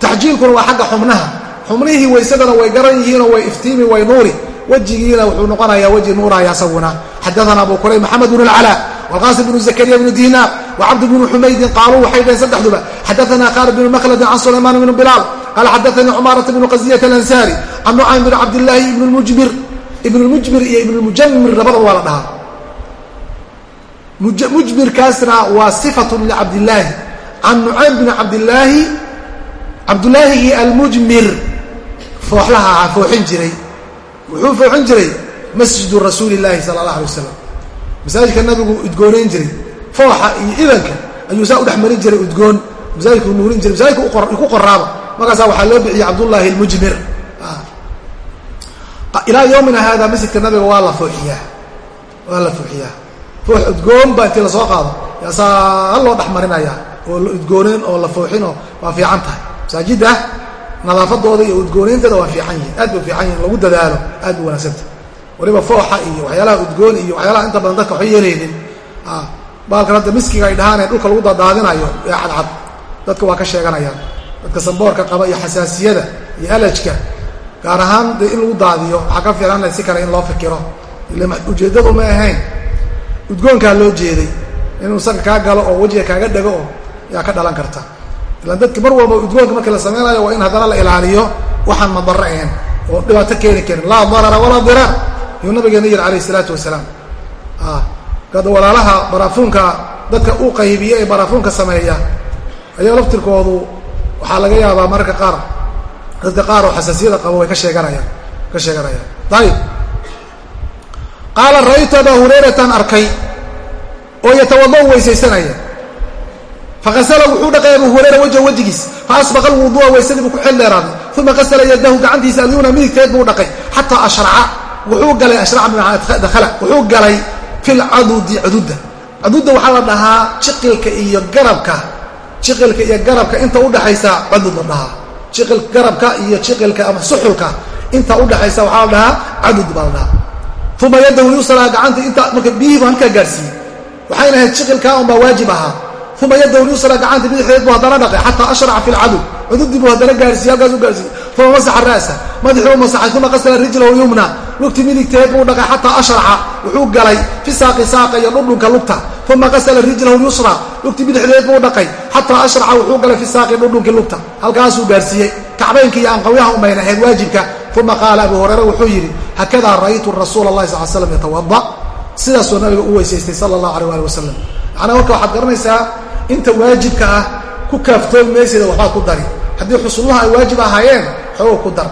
A: taxjiilkuna waa xagga xubnaha. Xubnihii weysadana way garan yihiinoo way iftiimi way nuuri. Wejigiina wuxuu noqonayaa weji nuuraya asaguna. Xadaana abu kurayb maxamed bn اlcalaa wlqaasim bnu zakariya bnu dinaar wcabd bnu xumaydin qaaluu waxay dhaheen saddexduba. Xadaana khaalid bn makladin can sulaymaan bn bilaal qaala xadaanii cumaarata bnu qasiyat alansaari can nucaym bn cabdillaahi ibn mujmir ibn lmujmir iyo ibn lmujamir labadaba waa la dhahaa. Mujmirkaasna waa sifatu licabdillaahi can nucaym bn cabdillaahi cabdullaahigii almujmir fooxlaha ahaa fooxin jiray. Wuxuu fooxin jiray masjidu rasuuli llaahi sala allah alay wasalam masaajidka nabigu udgoonayn jiray. Fooxa iyo idanka ayuu saa u dhex marin jiray udgoon. Masaajidku nuurin jiray. Masaajidka ku qoraaba markaasaa waxaa loo bixiyey cabdullaahi almujmir. Ilaa yowmina haada masjidka nabiga waa la fooxiyaa. Waa la fooxiyaa. Foox udgoon baa intii la soo qaado. Yaasaa loo dhex marinayaa oo udgooneen oo la fooxinoo waa fiican tahay. Masaajidda nadaafadooda iyo udgoonaynteeda waa fiican yihiin aad bay fiican yihiin lagu dadaalo aad u wanaagsanta waliba fooxa iyo waxyaalaha udgoon iyo waxyaalaha inta badan dadka waxba yeelaynin baalkan hadda miskiga ay dhahaan dhulka lagu dadaadinayo ee cadcad. Dadka waa ka sheeganayaan. Dadka samboorka qaba iyo xasaasiyada iyo alajka gaar ahaan dee in lagu daadiyo waxaa ka fiican si kale in loo fikiro. Ujeeddadu ma ahayn. Udgoonkaa loo jeeday inuu isaga kaa galo oo wejiga kaaga dhego yaa ka dhalan karta. Ilaan dadki mar walba udgoonka markii la samaynayo waa in haddana la ilaaliyo waxaan madaro ahayn oo dhibaato keeni karin. Laa darara walaa diraar yuu nabigeena yiri calayh isalaatu wasalaam. Kada walaalaha baraafuunka dadka u qaybiya ee baraafuunka sameeya ayaa laftirkoodu waxaa laga yaabaa mararka qaar dadka qaar oo xasaasiyada qabo way ka sheeganayaan ka sheeganayaan. Ayib qaala ra'aytu abaa arkay oo yatawada weysaysanaya faasla wuxuu dhaqay abu hurayra wajha wejigiis faasbaqa alwudua weysadii buu ku xil dheeraaday uma qasala yadahu gacantiisa alyuna midigteed buu dhaqay xataa ashraca wuxuu galay ashraca dakhala wuxuu galay fi lcadudi cududda cududda waxaa la dhahaa jiqilka iyo garabka jiqilka iyo garabka inta udhaxaysa cudud la dhahaa jiqil garabka iyo jiqilka ama suxulka inta udhaxaysa waxaa la dhahaa cadud baa la dhahaa uma yadahu lyusra gacanta inta marka biyihiibu halkaa gaarsiiyey waxayna ahayd jiqilkaa unbaa waajib ahaa uma yadahu lyusra gacanta bidixdeed buu haddana dhaqay xataa ashraca fi lcadud cududii buu haddana gaarsiiye halkaas u gaarsiiyey uma masaxa ra'sa madaxuu masaxay uma qasala rijlahu yumna lugti midigteed buu dhaqay xataa ashraca wuxuu galay fi saaqi saaqa iyo dhudhunka lugta uma qasala rijlahu lyusra lugti bidixdeed buu dhaqay xataa ashraca wuxuu galay fi saaqi dhudhunkii lugta halkaasuu gaarsiiyey kacbaynka iyo anqawyaha umayna ahayd waajibka uma qaala abu hurayra wuxuu yidhi hakadaa ra'aytu rasuula allahi sal slam yatawada sidaasuu nabiga u weysaystay sala allahu aleh ali wasalam macnaa marka waxaad garanaysaa inta waajibka ah ku kaaftoomi mayseeda waxbaad ku dari. Haddii xusulnaha ay waajib ahaayeen xoogo ku dar.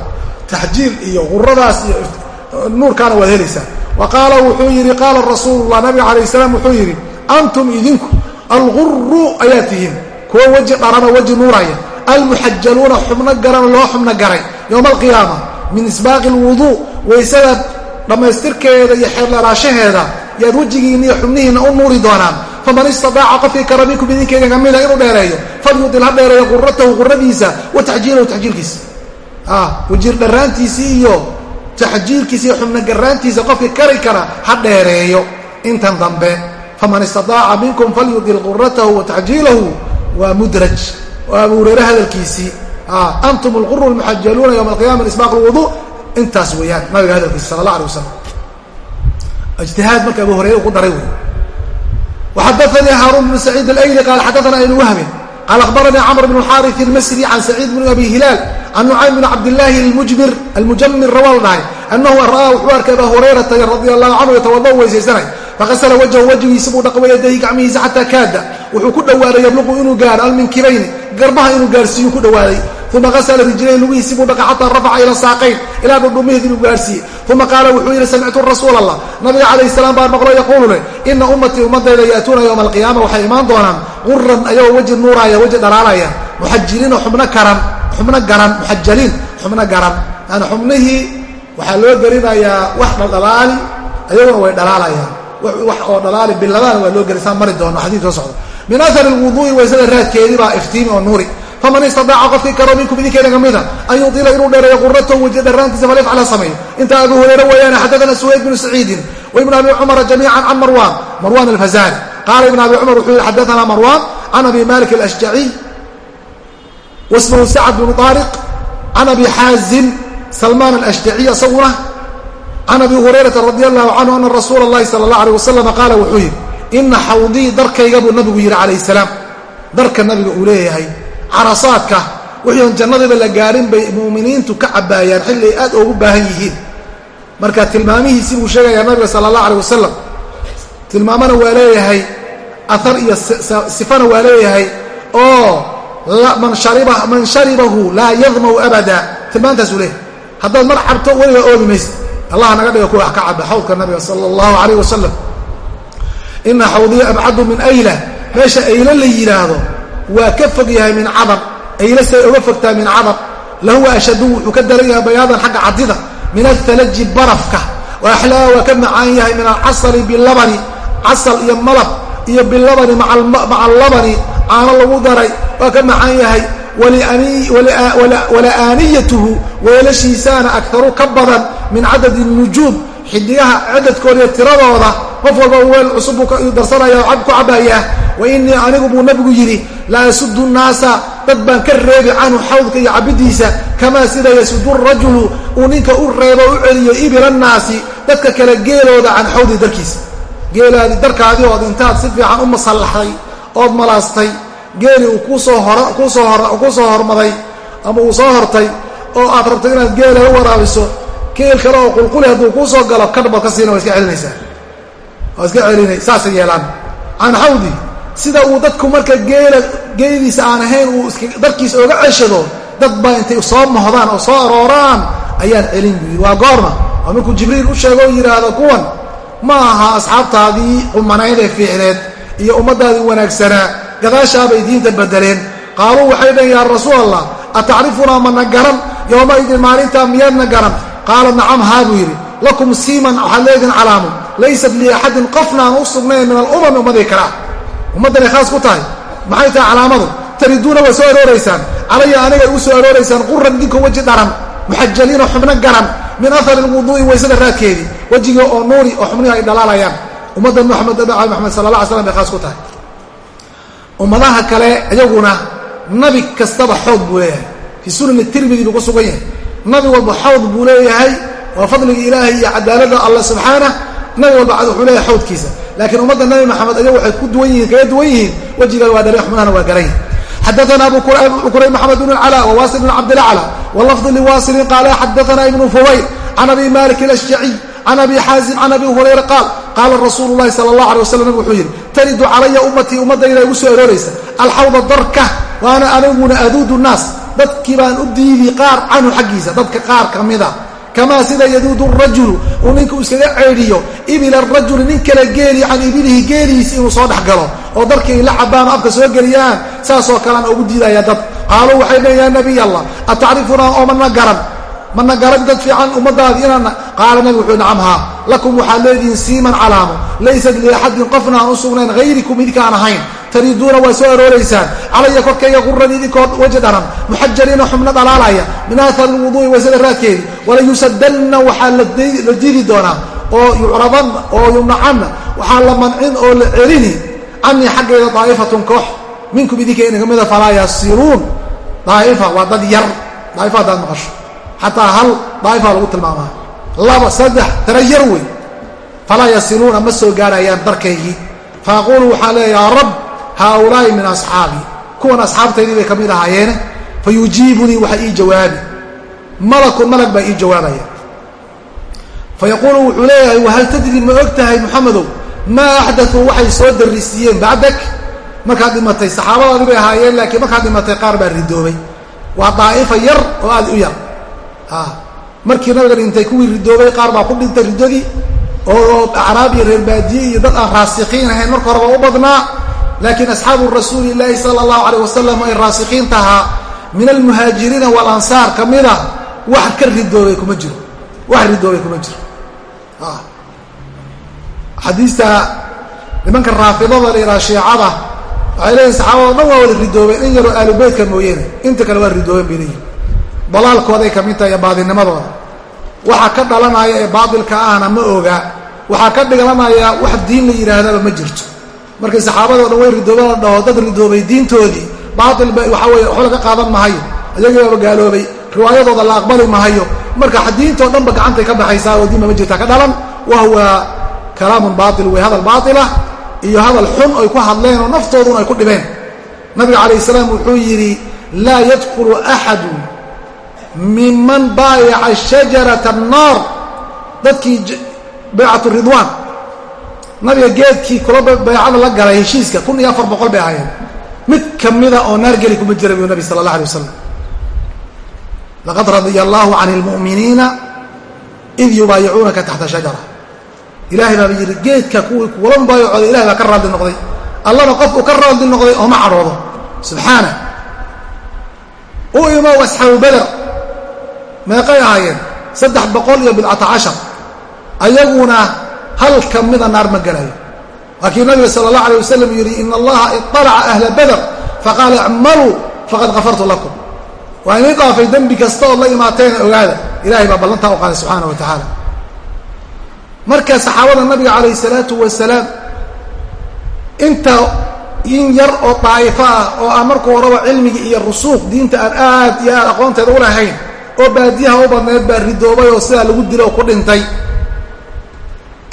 A: Taxjiil iyo quradaas iyo nuurkaana waad helaysaa. Wa qaala wuxuu yidhi qaala rasuulullah nabiga calayh salaam wuxuu yidhi antum idinku alguru ayaa tihiin. Kuwa weji dharano weji nuuraya. Almuxajaluuna xubno garan loo xubno garay yowma alqiyaama min isbaaqi alwuduu waysada dhammaystirkeeda iyo xeerdharaashaheeda yaad wejigiinna iyo xubnihiinna u nuuri doonaan faman istadaaca qofkii kara minkum kamida inuu dheereeyo falyudil ha dheereeyo quratahu quradiisa wa taxjiilahu taxjiilkiisa wajiir dharaantiisii iyo taxjiilkiisa iyo xubno qofkii kari kara ha dheereeyo. Intan dambe faman istadaaca minkum falyudil quratahu wa waa mudraj oo abu hureyre hadalkiisii antum alquru lmuxajaluuna yowma alqiyama isbaaq lwudu intaas weeyaan nabiga hadalkiisa sala allah alay wasalam ijtihaad marka abu hureyre ku daray wey waxadaanii haaruun bnu saciid alayli qaal xadaana ibnu wahbin qaal akhbaranii camr bn xaari almasri can saciid bn abi hilaal can nucaym bn cabdillaahi almujmir almujamir rawal dhahay anahu ra'aa wuxuu arkay aba hurayrata radi allahu canhu yatawadau weysaysanay faqasala wajhu wajgiisa buu dhaqay yadayhi gacmihiisa xataa kaada wuxuu ku dhowaaday yabluqu inuu gaaro alminkibayni garbaha inuu gaarsiiyu ku dhowaaday uma qasla rijlayhi lugihiisii buu dhaqay xataa rafaca ila saaqayn ilaa dhudhumihiid inuu gaarsiiyey uma qaala wuxuu yidhi samictu rasuul allah nabiga calayh salaam baan maqlo yaquulu leh ina ummatii ummadayda ya'tuuna yowma alqiyaama waxay imaan doonaan quran ayagoo weji nuuraaya weji dhalaalaya muxajiriinoo xubno karan xubno garan muxajaliin xubno garan. Yani xubnihii waxaa loo gelinayaa wax dhaldhalaali ayaguna way dhalaalayaan. Wax oo dhalaali biladaan waa loo gelisaan mari doono xadiis soo socdo. Min ahari lwuduui waysada raadkeedii baa faman istadaaca qofkii karo minkum idinkeena ka mida an yudila inuu dheereeyo quratahu weji dherraantiisa falafcala samay. Intaa abu hureyre weeyaane xaddaana suwayd bnu saciidin waibn abi cumara jamiican can marwan marwan alfazani qaala ibn abi cumar wuxuu yihi xadaana marwan can abi malik alashjaciy wasmuhu sacd bnu aariq can abi xaazim salmaan alashjaciy isaguna can abi hurayrata radi allahu canhu ana rasuula اllahi sala allah aleh wasalama qaala wuxuu yidhi ina xawdii darkayga buu nabigu yidhi calayh salaam. Darka nabiga uu leeyahay carasaadka wixii oon jannadiiba la gaarin bay mu'miniintu ka cabbaayaan xilli ay aad ugu baahan yihiin. Marka tilmaamihiisii buu sheegayaa nabiga sala allah aleh wasalam tilmaamana waa leeyahay ahar iyo sifana waa leeyahay oo man sharibahu laa yadmau abada. Tilmaantaasuu leeyahay. Haddaad mar cabto weliga oodi maysa allah naga dhiga kuwa wax ka caba xawdka nabiga sala allahu alayh wasalam ina xawdiya abcadu min ayla. Meesha aylo la yidhaahdo waa ka fog yahay min cadab. Ayla say oga fogtaa min cadab. Lahuwa ashadu wuxuu ka daran yahay bayaadan xagga cadida min athalaji barafka. Wa axlaa waa ka macaan yahay min alcasali bilabani casal iyo malab iyo bilabani maca allabani. Caano lagu daray waa ka macaan yahay. Wala'aaniyatuhu weelashiisaana akaru ka badan min cadadi nujuum xidigaha cadadkooda iyo tiradooda qof walba weel cusub buu darsanaya oo ku cabbayaa wa innii anigu buu nabigu yidhi la yasudu nnaasa dad baan ka reebi canhu xawdka iyo cabbidiisa kamaa sida yasudu rajulu uu ninka u reebo u celiyo ibila nnaasi dadka kale geelooda can xawdi darkiisa. Geelaadi darkaadii ood intaad si fiican u masallaxday ood malaastay geeli uu kuusoo hormaday ama uu soo hortay oo aad rabto inaad geela u waraabiso geel kale oo qulquli hadduu kuu soo galo kadh baad ka siina waa iska celinaysaa. Waa iska celinay saasay yeelaan. Can xawdi sida uu dadku marka geela geelidiisa aan ahayn uu darkiisa oga ceshado dad baa intay soo mohdaan oo soo arooraan ayaan celin buu yidhi. Waa goorma. Waa markuu jibriil u sheego oo yidhaahdo kuwan ma aha asxaabtaadii qumanayd ee fiicneed iyo ummaddaadii wanaagsanaa gadaashaabay diinta bedeleen qaaluu waxay dhaheen yaa rasuul allah atacrifunaa mana garan? Yowmaidin maalintaa miyaadna garan qaala nacam haa buu yidhi lakum siiman waxaad leedihin calaamu laysat liaxadin qofna aan u sugnayn min alumami ummadii kalea ummaddanay khaas ku tahay maxay tahay calaamadu? Tariduuna waa soo arooraysaan calaya anigay u soo arooraysaan quran idinkoo weji dharan muxajaliina xubno garan min ahari lwuduu'i waysada raadkeedii wejigii oo nuuri oo xubnihi ay dhalaalayaan. Ummadda moxamed nabi maxamed sala allah alay slam bay khaas ku tahay. Ummadaha kale iyaguna nabi kastaba xood buu leeyahay. Fii sunani tirmidi buu ku sugan yahay nabi walba xawd buu leeyahay waa fadliga ilaahay iyo cadaalada alla subxaanah nabi walba wuxuu leeyahay xawdkiisa. Laakiin ummadda nabi maxamed ayagu waxay ku duwan yihiin kaga duwan yihiin wejigan waa dhare xubnahana waa garay xadaana abu kuray maxamed bn cla wawasil bn cabdilacla walafdi liwasilin qaala xadaana ibnu fubayl can abi malik alashjaciy can abi xaazim can abi hurayra qaal qaala rasuulu lahi sala allah alay waslam nabig wuxuu yidhi taridu calaya ummatii ummadayda igu soo arooraysa alxawda darka waana aniguna aduudu naas dadkii baan u diidi qaar canhu xaggiisa dadka qaar ka mida. Kamaa sida yaduudu rajulu uu ninku iskaga ceedhiyo ibila rajuli nin kale geeli can ibilihi geelihiisi inuu soo dhex galo oo darkii ay la cabaan afka soo geliyaan saasoo kalean ugu diidaya dad. Qaaluu waxay dheen yaa nabiy allah atacrifunaa oo mana garan? Mana garan dad fiican ummadaadi inaana qaala nabi wuxuu nacam haa lakum waxaad leedihiin siiman calaamo laysat liaxadin qofna aan u sugnayn hayrikum idinka aan ahayn tariiduuna waa soo arooraysaan calaya korkayga quran idinkoo weji dharan muxajariina xubno dhalaalaya min aahar lwuduui waysada raadkeedii walayusadanna waxaa la diidi doonaa. oo yucradan oo yumnacanna waxaa la mancin oo la celini. canii xaggayda daa'ifatun koox. minkum idinka inaga mida falaa yasiluun daaifa waa dad yar. daaifa haddaad maqasho. xataa hal daaifa lagu tilmaamaa. laba saddex tara yar wey falaa yasiluuna ma soo gaarayaan darkaygii faaqulu waxaa leeya rab haaulaa'i min asxaabii kuwan asxaabtaydii bay ka mid ahaayeene fa yujiibunii waxa ii jawaabi malakun malag baa ii jawaabaya fa yaquulu wuxuu leeyahay wahal tadri ma og tahay muxamedow maa axdatuu waxay soo darisiiyeen bacdak markaad dhimatay saxaabadaadi bay ahaayeen laakiin markaad dhimatay qaar baa ridoobay waa daa'ifa yar oo aad u yar markii nabiga dhintay kuwii ridoobay qaar baa ku dhintay riddadii oo acraab iyo reer baadiye iyo dad aan raasikiin ahayn marka horeba u badnaa laakiin asxaabu rasuuli illaahi sala allahu alayh wasalam ay raasikiinta ahaa min almuhaajiriina walansaar ka mida wax ka ridoobay kuma jiro wax ridoobay kuma jiro. Xadiista nimanka raafidada la yidhaha shiicada waxay leeyihiin saxaabado dhan waa wada ridoobeen in yaroo aalubeytka mooyeene inta kale waa ridoobeen bay leeyihiin dalaalkooday ka mid tahay iyo baadinimadooda. Waxa ka dhalanaya ee baatilka ahna ma oga waxaa ka dhilanaya wax diin la yidhaahdaba ma jirto markay saxaabadoo dhan way ridoobeen la dhaho dad ridoobay diintoodii. Baatil ba waxa weye waxba laga qaadan mahayo. Ayagiibaaba gaaloobay riwaayadooda la aqbali mahayo. Marka diintoo dhanba gacantay ka baxaysaa oo diinba ma jirtaa ka dhalan. Wa huwa kalaamun baatil wey hadal baatilah iyo hadal xun ay ku hadleen oo naftooduna ay ku dhibeen. Nabiga calayh salaam wuxuu yidhi laa yadkhulu axadu miman baayaca shajarata annaar. Dadkii baycat ridwaan nabiga geedkii kula baycada la galay heshiiska kun iyo afar boqol bay ahaayeen. Mid kamida oo naar geli kuma jira buu nabi sala allah alay wasalam laqad radya allahu can lmu'miniina id yubaayicuunaka taxta shajara. Ilahay baaba yidhi geedka kuwii kugula mubaayacooday ilahay baa ka raadli noqday. Allana qof uu ka raadli noqday ooma cadhoodo subxaana u imow asxaabu beder meeqay ahaayeen. Saddex boqol iyo bidcata cashar. Ayaguna hal ka mida naar ma gelayo. Waa kii nabiga sala allah alay wasalam yidhi ina allaha iطalaca ahla beder faqaala icmaluu faqad kafartu lakum. Waa inii dhaafay dembi kasta ood la imaateena ogaada. Ilahay baa ballantaa u qaaday subxaana wa tacaala marka saxaabada nabiga calayh salaatu wasalaam inta in yar oo daa'ifo ah oo aan marku horaba cilmiga iyo rusuuq diinta aan aad iyo aad aqoonteeda u lahayn oo baadiyaha u badneed baa ridoobay oo sidaa lagu dilay oo ku dhintay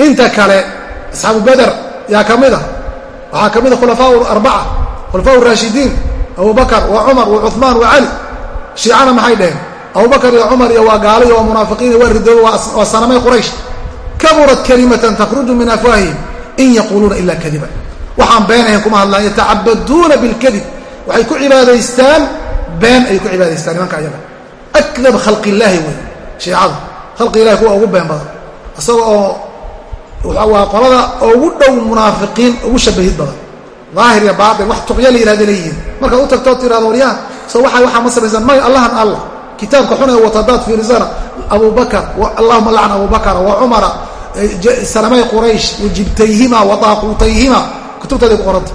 A: inta kale asxaabu beder yaa ka mid a waxaa ka mid a khulafaa arbaca khulafaa raashidiin abubakar wa cumar wa cuثmaan wa cali shiicana maxay dheheen abubakar iyo cumar iyo waa gaalo iyo waa munaafiqiin waa ridoobay waa sanamay quraysh. Kaburat kalimatan takhruju min afwaahihim in yaquuluuna ila kadiba. Waxaan beenahayn kuma hadlaan yatacabaduuna bilkadib. Waxay ku cibaadaystaan been ay ku cibaadaystaan nimanka ayaga. Akdab khalqi illaahi wey shiicada khalqi ilahi kuwa ugu been badan. Isaga oo waa qolada ugu dhow munaafiqiin ugu shabahid badan. Daahir iyo baatin wax tuqya la yihahda leeyihiin markaad u tagtoo tirahdo waryaha so waa waxaa ma samaysaan may allahan allah kitaabka xun ee wata haddaad fiirisana abu bakar allahuma lacn abu bakara wa cumara sanamay quraysh wa jibtayhima wa daaquutayhima kutubtooday ku qoranta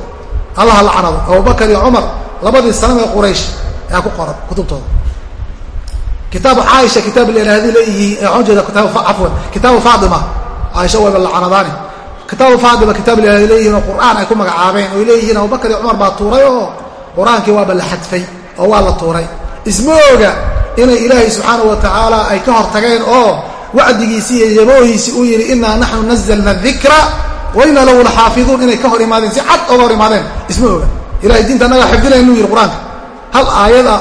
A: allaha lacnado abubakar iyo cumar labadii sanamay quraysh ayaa ku qoran kutubtooda. Kitaabu caaisha kitaab leeyihiin waxaan jeeda afwan kitaabu faatima caaisha wayba lacnadaani kitaabu faatima kitaab lhadi leeyihiin oo qur'aan ay ku magacaabeen oy leeyihiin abubakar iyo cumar baa tuuray oo qur'aankii waaba la xadfay oo waa la tuuray. Isma oga inay ilaahay subxaanau wa tacaala ay ka hor tageen oo wacdigiisii iyo yaboohiisii uu yidhi inaa naxnu nazalna dikra wa inaa lahu laxaafiduun inay ka hor imaadeen si cad oga hor imaadeen isma oga ilahay diinta annagaa xifdinay inuu qur'aanka. Hal aayada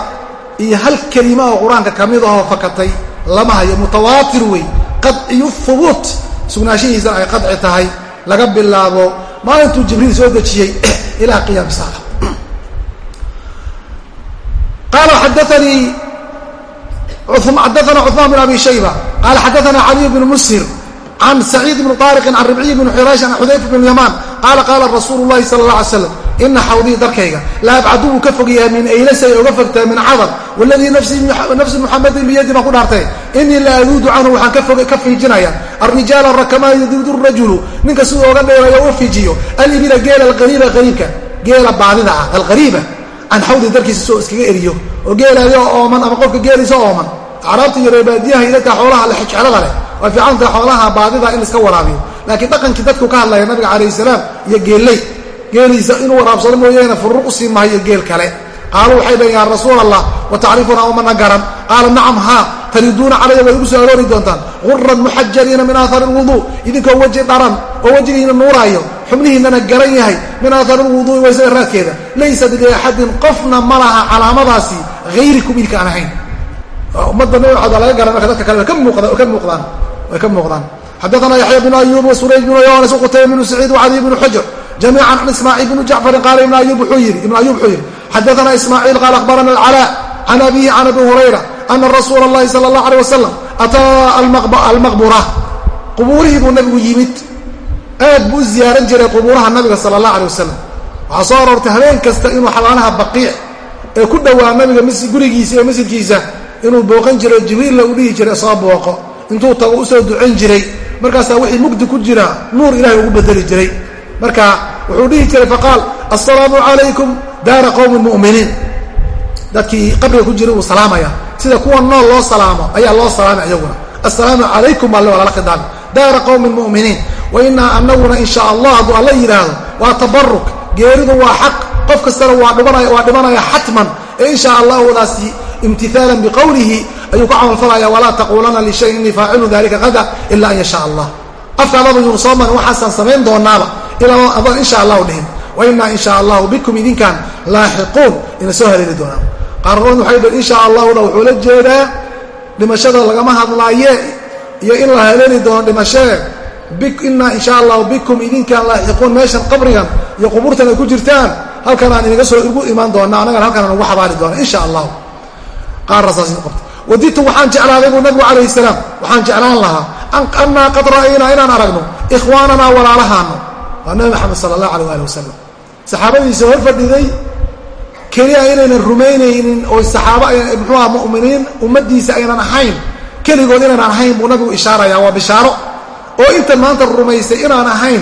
A: iyo hal kelima oo qur'aanka ka ahoo fakatay lama hayo mutawaatir wey qadciyu hubuut sugnaanshihiisana ay qadci tahay laga bilaabo maalintuu jibriil soo dejiyey ilaa qiyaam saaca qaala xadaanii xadaana cuثmaan bn abi shayba qaala xadaana caliy bn mushir can saciid bn طaariqin can ribciy bn xuraysh can xudayfa bn yamaan qaala qaala rasuulu اlahi salى اlah alay slam ina xawdii darkayga la abcadu wuu ka fog yahay min aylasay oga fogtahay min cadar waladii nafsi muxamadin biyadi baan ku dhaartay inii la aduudu canhu waxaan ka fiijinaya alrijaala rakamaa yaduudu rajulu ninka siduu oga dheerayo u fiijiyo alibila geela alqariiba qariibka geela baadida ah alqariiba can xawdi darkiisa soo iskaga eriyo oo geelaadi oo ooman ama qofka geeliisa ooman acraabta iyo reebaadiyaha iyo dadka xoolaha lexejcelada leh waa fiicanta xoolaha baadida in laiska waraabiyo laakiin dhaqankii dadku ka hadlaya nabiga calayh salaam iyo geelley geeliisa inuu waraabsado mooyeene furuq u sii mahayo geel kale qaaluu waxay dhaheen yaa rasuul allah wa tacrifunaa umana garan. Qaala nacam haa tariduuna calaya waad igu soo aroori doontaan. Guran muxajariina min aahari lwuduu idinkoo weji dharan oo wejigiina nuuraayo xubnihiinana garan yahay min aahari lwuduui waysada raadkeeda laysat liaxadin qofna ma laha calaamadaasi hayrikum idinka aan ahayn. Ummadda nabi maxamed waa laga garan marka dadka kale way ka muuqdaan xadaana yaxya bnu ayub wasurayj bnu yohanes qutayba bnu saciid wacali bnu xujr jamiican can ismaaciil bnu jacfarin qaala ibn ayub wuxuu yidhi ibnu ayub wuxuu yidhi xadaana ismaaciil qaala akhbarana alcalaa can abihi can abi hurayra ana rasuula اllahi sala اllah alيh wasalam ataa almaqbura qubuurihii buu nabigu yimid aad buu u ziyaaran jiray qubuuraha nabiga sala اllah alيh wasalam waxaa soo aroortay habeen kasta inuu xabaanaha baqiic ee ku dhowaa nabiga gurigiisa iyo masjidkiisa inuu booqan jiray jibriilla uu dhihi jiray soo booqo intuu tago usoo ducayn jiray markaasaa wixii mugdi ku jira nuur ilahay ugu bedeli jiray marka wuxuu dhihi jiray faqaal assalaamu calaykum daara qowmi muminiin. Dadkii qabriga ku jira uu salaamaya. Sida kuwa nool loo salaamo ayaa loo salaamay iyaguna assalaamu calaykum baa lala khidaami daara qowmi muminiin wa inaa anaguna in shaa allah hadduu alla yidhaahdo waa tabaruk geeridu waa xaq qof kastana waa dhimanaya xatman ee in shaa allahdaasi imtiaalan biqowlihi ayuu ku camalfalaya walaa taquulana lishayin inii faacilun dalika hada ila an yasha allah afkaadaba yunu soo marin waxaasaan samayn doonaaba ilaa insha allahu dhihin. Wa inaa in sha allahu bikum idinkaan laaxiquun. Ina soo haleeli doonaan. Qaarkood waxay dhi insha allahuda wuxuu la jeedaa dhimashada lagama hadlaaye iyo in la haleeli doono dhimashee inaa insha allahu bikum idinkaan laaxiquun. Meeshan qabrigan iyo qubuurtan ay ku jirtaan. Halkan inaga soo igu imaan doona annagan halkan aan ugu xabaari doona insha allahu. Qaarna saas qabta waditu waxaan jeclaaday buu nabigu calayhi salaam. Waxaan jeclaan lahaa. Annaa qad ra'aynaa inaan aragno. Ikhwaananaa walaalahaano waa nabi maxamed sala allah alayh ali wasalam saxaabadiisa hor fadhiday. Keliya inaynan rumaynaynin oo saxaaba muxuuha mu'miniin ummaddiisa aynan ahayn. Keligood inaynan ahayn buu nabigu ishaaraya waa bishaaro. Oo intan maanta rumaysay inaan ahayn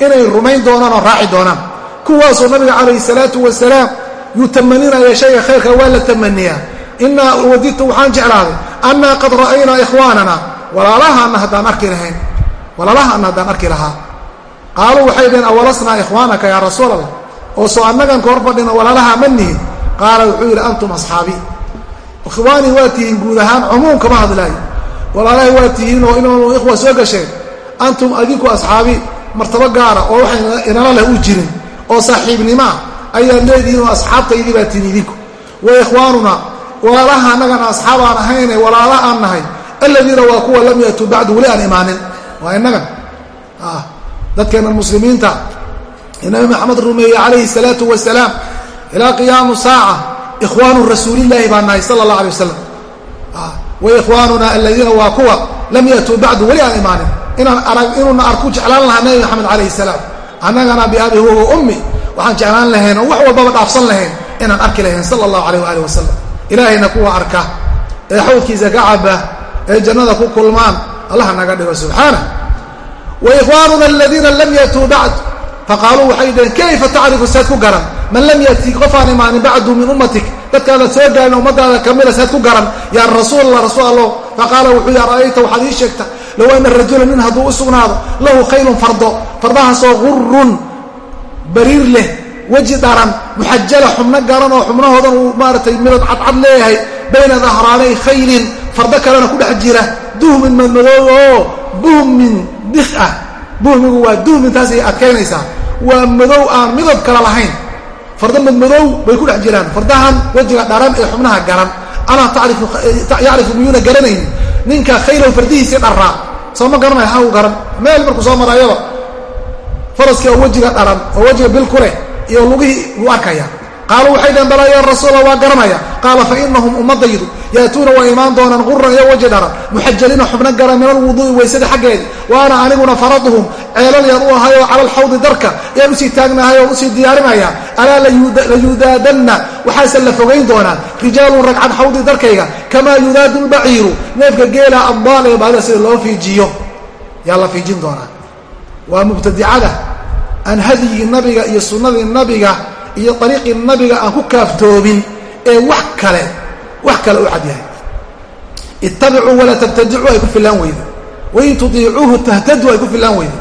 A: inay rumayn doonaan oo raaci doonaan. Kuwaasoo nabiga calayhi salaatu wasalaam yuu tamaninaya shayga khayrka waa la tamaniyaa. Inaa wadidtu waxaan jeclaaday annaa qad ra'aynaa ikhwaanana walaalahaana haddaan arki lahayn. Walaalahaana haddaan arki lahaa qaaluu waxay dhaheen awalasnaa ikhwaanaka yaa rasuul allah oo soo annagan ka hor fadhina walaalaha ma nihin. Qaala wuxuu yidhi antum asxaabii ikhwaanii waa tihiin guud ahaan cumuum kama hadlaayo. Walaalahay waa tihiin oo inaanu ikhwa soo gasheen. Antum adinku asxaabii martabo gaara oo waxay inala leh u jirin oo saaxiibnimaa ayaad leedihiin oo asxaabtaydii baa tihiin idinku. Wa ikhwaanuna walaalaha annagana asxaab aan ahayne walaala aan nahay aladiina waa kuwa lam yatuu bacdu weli aan imaanin. Waa innagan dadkeenna muslimiinta. Ee nabi maxamed rumeeyey calayhi salaatu wasalaam ilaa qiyaamu saaca ikhwaanu rasuulillaahi baan nahay sala allah alay wasalam wa aladiina waa kuwa lam yatuu bacdu weli aan imaanin. Inuuna arku jeclaan lahaa nabi maxamed calayhi salaam. Annagana biabi huwa wa ummi waxaan jeclaan lahayn oo wax walbaba dhaafsan lahayn inaan arki lahayn sala allahu alayh waali wasalam ilaahayna kuwa arka. Ee xawdkiisa ka caba ee jannada ku kulmaan allah naga dhigo subxaana wa ikhwaanuna aladiina lam yatuu bacd faqaaluu waxay dhaheen kayfa tacrifu saad ku garan man lam yati qofaan imaanin bacdu min ummatik dadkaada soo gaarin ummadaada kamida saad ku garan yaa rasuul allah rasuul allo faqaala wuxuu ya ra'ayta waxaad ii sheegta low ana rajula nin hadduu u sugnaado lahu khaylun fardo fardahaasoo gurun bariir leh weji dharan muxajala xubno garan oo xubnahoodan uu maaratay midad cadcad leeyahay bayna dahraanay khaylin fardo kalena ku dhex jira duhmin madmadoob oo buhmin dik ah. Buhmigu waa duhmin taasay adkaynaysaa. Waa madow aan midab kale lahayn. Fardo madmadow bay ku dhex jiraan. Fardahan wejiga dharan ee xubnaha garan. Alaa yacrifu miyuuna garanaynin ninka khaylow fardihiisii dharaa soo ma garanaya ha u garan. Meel markuu soo marayaba faraskii oo wejiga dharan oo wejiga bil ku leh iyo lugihii wuu arkaya qaaluu waxay dhaheen balaa ya rasuula waa garanaya. Qaala fa inahum ummadaydu yaatuuna waa imaan doonaan quran iyo weji dharan muxajaliina xubno garan min alwuduui waysada xaggeedi. Wa ana aniguna faraduhum ceelal yaan u ahayoo cala alxawdi darka yaan u sii taagnahay oo u sii diyaarinaya. Alaa layudaadanna waxaase la fogayn doonaa rijaalun ragcad xawdi darkayga kamaa yudaadu lbaciiru neefka geela addaal ee baadida sida loo fiijiyo. Yaa la fiijin doonaa. Waa mubtadicada aan hadyigii nabiga iyo sunnadii nabiga iyo ariiqii nabiga aan ku kaaftoobin ee wax kale wax kale u cad yahay. Ittabicuu walaa tabtadicuu ay ku filaan weyde wain tudiicuuhu tahtaduu ay ku filaan weyde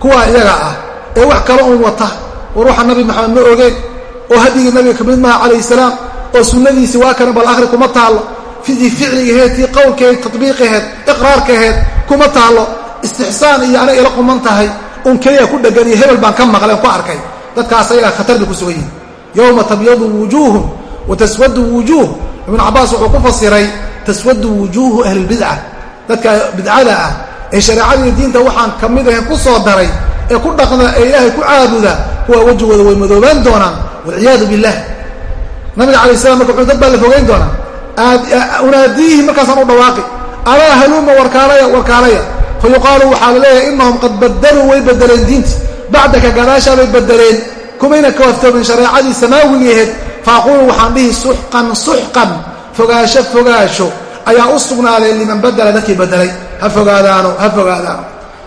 A: kuwaa iyaga ah ee wax kale uun wata war waxa nabi maxamed ma ogeen oo hadyigii nabiga ka mid maha calayhi salaam oo sunnadiisii waa kana bal akhri kuma taallo. Fidii ficligaheed tii qowlkaheed tatbiiqaheed iqraarkaheed kuma taallo. Istixsaan iyo anay ila quman tahay un keliya ku dhegan iyo hebel baan ka maqleen ku arkay. Dadkaas ayagaa khatar bay ku sugan yihiin yowma tabyadu wujuuhum wa taswadu wujuuh ibnu cabbaas wuxuu ku fasiray taswadu wujuuhu ahlilbidca dadka bidcada ah ee shareecadiiyo diinta waxaan ka mid ahayn ku soo daray ee ku dhaqda ee ilaahay ku caabuda kuwa wejigooda way madoobaan doonaan walciyaadu billah nabiga alay slam marka wuxuu dad baa la fogayn doonaa unaadiihi markaasaan u dhawaaqi alaa haluuma warkaalaya warkaalaya fa yuqaalu waxaa la leeyahay way bedeleen diinti bacdaka gadaashaabay bedeleen kumayna ka hortoomin shareecadii samaawiga aheed faaquulu waxaan dhihi suxqan suxqan fogaasho fogaasho. Ayaa u sugnaaday liman badala dadkii bedelay ha fogaadaano ha fogaadaano.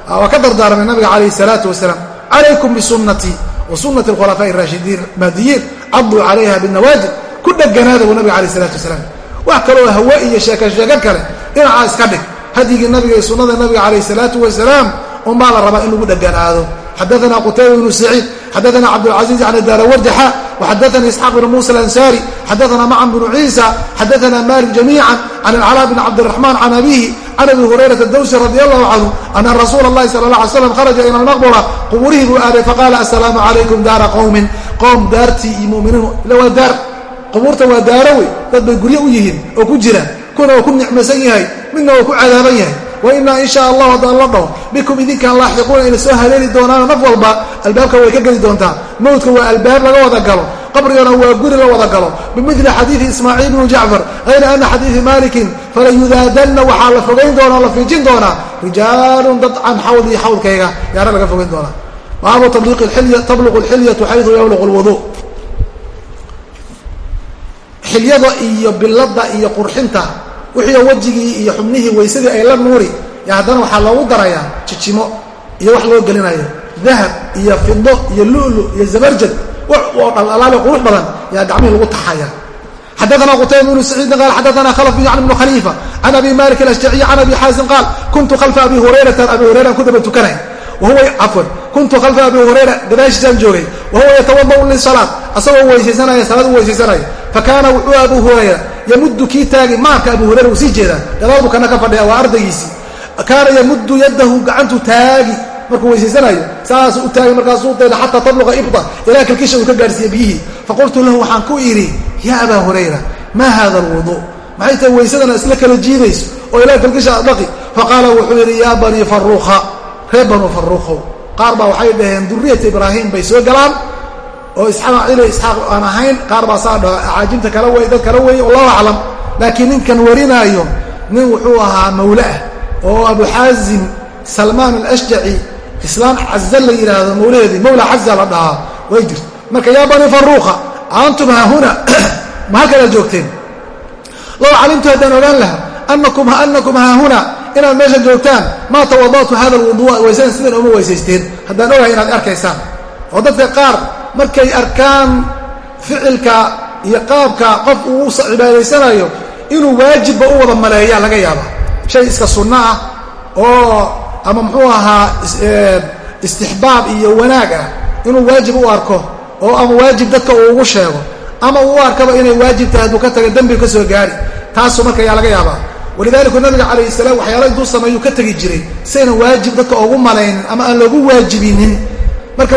A: Waa ka dardaarmay nabiga calayhi salaatu wasalaam. Calaykum bisunnatii wa sunnati alkhulafaa'i araashidiin mahdiyiin caduu calayha binawaajid ku dheganaada buu nabiga alayh salatu wasalaam. Wax kaloo hawe iyo sheeko sheeko kale. Dhinacaa iska dhig. Hadyigii nabiga iyo sunnada nabiga calayh salaatu wasalaam unbaa la rabaa in lagu dheganaado xadaana qutayba bnu saciid xadaana cabdاlcaزiiz can daarawardixa وxadaana isxaaq bn musa alansaari xadaana macan bnu ciisa xadaana malik jamiica can alcalaa bn cabdiraxman can abihi can abi hurayrata dawsi radi allahu canhu ana rasuula اllahi sala اla alay slam kharaja ila almaqbura qubuurihii buu aaday faqaala asalaamu calaykum daara qowmin qowm daartii iyo muminiin ila waa daar qubuurta waa daaro wey dad bay guryo u yihiin oo ku jiraan kuna waa ku nicmaysan yahay midna waa ku cadaaban yahay wainaa in sha allahu haddaan la dhaho bikum idinkaan laaxiquuna ina soo haleeli doonaano naf walba albaabka way ka geli doontaa. Mowdka waa albaab laga wada galo qabrigana waa guri la wada galo. Bimili xadiidi ismaaciil bnu jacfar hayra ana xadiidi malikin falayudaadanna waxaa la fogayn doonaa la fiijin doonaa. Rijaalun dad can xawdii xawdkayga yaana laga fogayn doonaa. Baabu tabluqu lxilyatu xayu yabluqu lwudu xilyada iyo bilada iyo qurxinta wixii wejigii iyo xubnihii weysadii ay la nuuri haddana waxaa loogu darayaa jijimo iyo wax loo gelinayo. Dahab iyo fido iyo lulu iyo zabarjad oo dhaldhalaali qurux badan yaa gacmihii lagu taxaya xadaana qutayba bnu saciidin qaal xadaana khalf bn bnu khaliifa can abi malik alashjaciy can abi xaasin qaal kuntu khalfa abi hurayrata abi hurayran ku daba tukanay cafwan kuntu khalfa abi hurayra gadaashiisaan joogay wahuwa yatawadau lisalaat asagoo weysaysanaya salaad u weysaysanaya fakaana wuxuu abu hurayra yamudu kii taagi maarka abu hurayra uu sii jeedaa gadaal buu kana ka fadhiya waa ardaygiisii kaana yamudu yadahu gacantu taagi markuu weysaysanayo saasuu u taagi markaasuu dayda xataa tabluqa ibda ilaa kalkisha uu ka gaadhsiiye biyihii faqultu lahu waxaan ku idhi yaa abaa hurayra maa hada alwudu maxay tahay weysadana isla kala jiidayso oo ilaa kalkisha adhaqi faqaala wuxuu yidhi yaa banii faruuqa reer banuu faruuqow qaar baa waxay dhaheen duriyata ibraahim bay soo galaan oo ismaaciil isxaaq aan ahayn qaar baa saa dhaho caajimta kala wey dad kala weeye wallahu aclam. Laakiin ninkan warinaayo nin wuxuu ahaa mawle ah oo abu xaazim salmaan alashjaci islaan caza la yidhaahdo mawlaheedii mawla caza la dhahaa way jirta marka yaa bani faruuqa antum haahuna ma halkanaad joogteen? Low calimtu haddaan ogaan laha anakum haahuna inaad meesha joogtaan maa tawadatu hada alwudua waysadan sidan uma weysaysteen. Haddaan ogahay inaad arkaysaan. Oo dadka qaar markay arkaan ficilka iyo qaabka qof uu cibaadaysanayo inuu waajibba u wada maleeyaa laga yaaba shay iska sunno ah oo ama muxuu ahaa istixbaab iyo wanaag ah. Inuu waajib u arko oo ama waajib dadka uu ugu sheego ama uu u arkaba inay waajib tahay hadduu ka taga dembi ka soo gaari. Taasuu marka ayaa laga yaabaa. Walidaalika nabiga calayhi salaam waxyaala intuu sameeyuu ka tegi jiray saynan waajib dadka ugu malaynin ama aan loogu waajibinin marka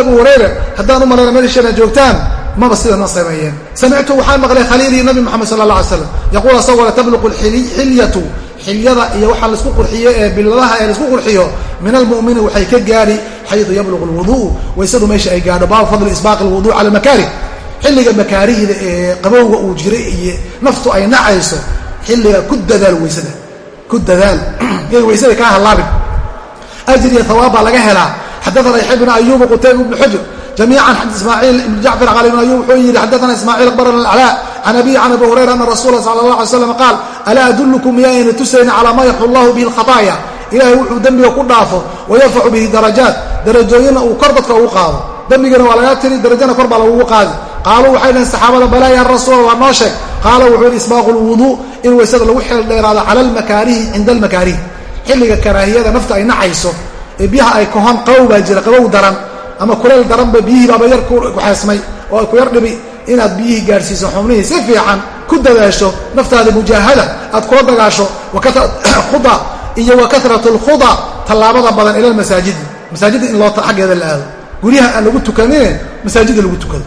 A: abu hurayra haddaan u malayna meeshana joogtaan maba sidana sameeyeen. Samictu waxaan maqlay khaliilii nabi moxamed sala allah alay slam yaquul asagoo la tabluqu xilyatu xilyada iyo waxaa la isku qurxiyo ee biladaha ee la isku qurxiyo min almumini waxay ka gaari xayu yabluqu lwuduu waysadu meesha ay gaadho baabu fadli isbaaqi lwudu cala makaarih. Xilliga makaarihda ee qabowga uu jiray iyo naftu ay nacayso xilliga ku dadaal weysada ku dadaal. Yay weysada kaa hallaabin ajir iyo hawaab baa laga helaa xadaana yaxya bn ayuba qutayba ibn xujr jamiican ismaaciil ibn jacfar cali bn ayub wuxuu yidhi xadaana ismaaciil akbarana alclaa can abiyi can abi hurayra ana rasula sala allah alay slam qaal alaa adullukum miyaayna tusayni calaa maa yaxu llahu bihi alkhataaya ilaahay wuxuu dembiga ku dhaafo wayarfacu bihi darajaat darajooyinna uu kor dadka ugu qaado dembigana waa laga tiri darajana kor baa lagugu qaadi qaaluu waxay dhaheen saxaabada balaa ya rasuula waa noo sheeg qaala wuxuu yidhi isbaaqu lwuduu in waysada lagu xeel dheeraado cala almakaarihi cinda almakaarihi xilliga karaahiyada nafta ay nacayso ee biyaha ay kohon qabow baa jira qabow daran ama kuleel daranba biyihii baaba yar kuxeesmay oo ku yar dhibi inaad biyihii gaadhsiiso xubnihii si fiican ku dadaasho naftaada mujaahada aad kula dagaasho khuda iyo wa kasrat lkhuda tallaabada badan ila lmasaajidi masaajidda in loo xaggeeda la aado. Guryaha aan lagu tukanine masaajidda lagu tukado.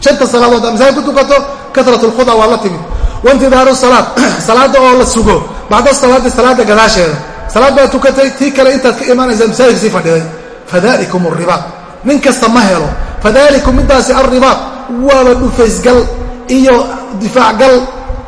A: Shanta salaadood aad masaajid ku tukato kasrat lkhuda waa la timid. Waintidaaru salaad salaada oo la sugo bacda salaadi salaada gadaasheeda salaad baad tukatay tii kale intaad ka imaanaysaa masaajidka sii fadhiday. Fadalikum ribaad nin kasta ma helo. Fadalikum midaasi alribaad waaba dhufaysgal iyo difaacgal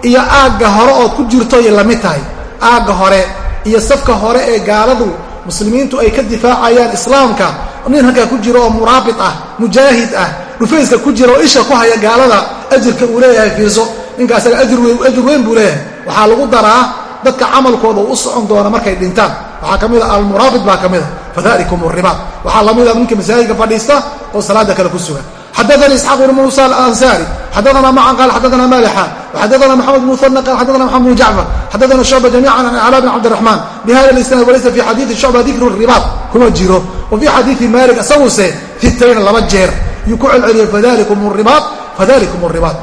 A: iyo aagga hore ood ku jirto ay la mid tahay. Aagga hore iyo safka hore ee gaaladu muslimiintu ay ka difaacayaan islaamka. Nin halkaa ku jiro oo muraabit ah mujaahid ah dhufayska ku jira oo isha ku haya gaalada ajirka uu leeyahay fiirso ninka asaga ajir weyn buu leeyahay. Waxaa lagu daraa dadka camalkooda u socon doona markay dhintaan. Waxaa ka mida almuraabit baa ka mida fadalikum ribaad waxaa lamida ninka masaajidka fadhiista oo salaada kale ku sugan. Xadaanii isxaaq ibn musa alansaari. Xadaana macan qaal xadaana malixa waxadaana maxamed bn muana qaal xadaana maxamed bn jacfar. Xadaana shucba jamiican an calaa bn cabdiraxmaan bihada lisnaad walaysa fi xadiidi shucba dikru ribaad kuma jiro. Wa fii xadiidi malik isaguse fitayn laba jeer. Yuu ku celceliyey fadalikum ribaad fadalikum ribaad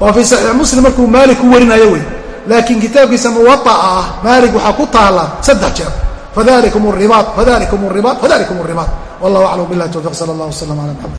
A: waa fii saxiix muslim markuu maalik ku warinayo wey laakiin kitaabkiisa muwaaa ah maalik waxaa ku taala saddex jeer. Fadalikum ribaad fadalikum ribaad fadalikum ribaad. Wallah aclam bilah towfiq sala allah wasalam ala mxamed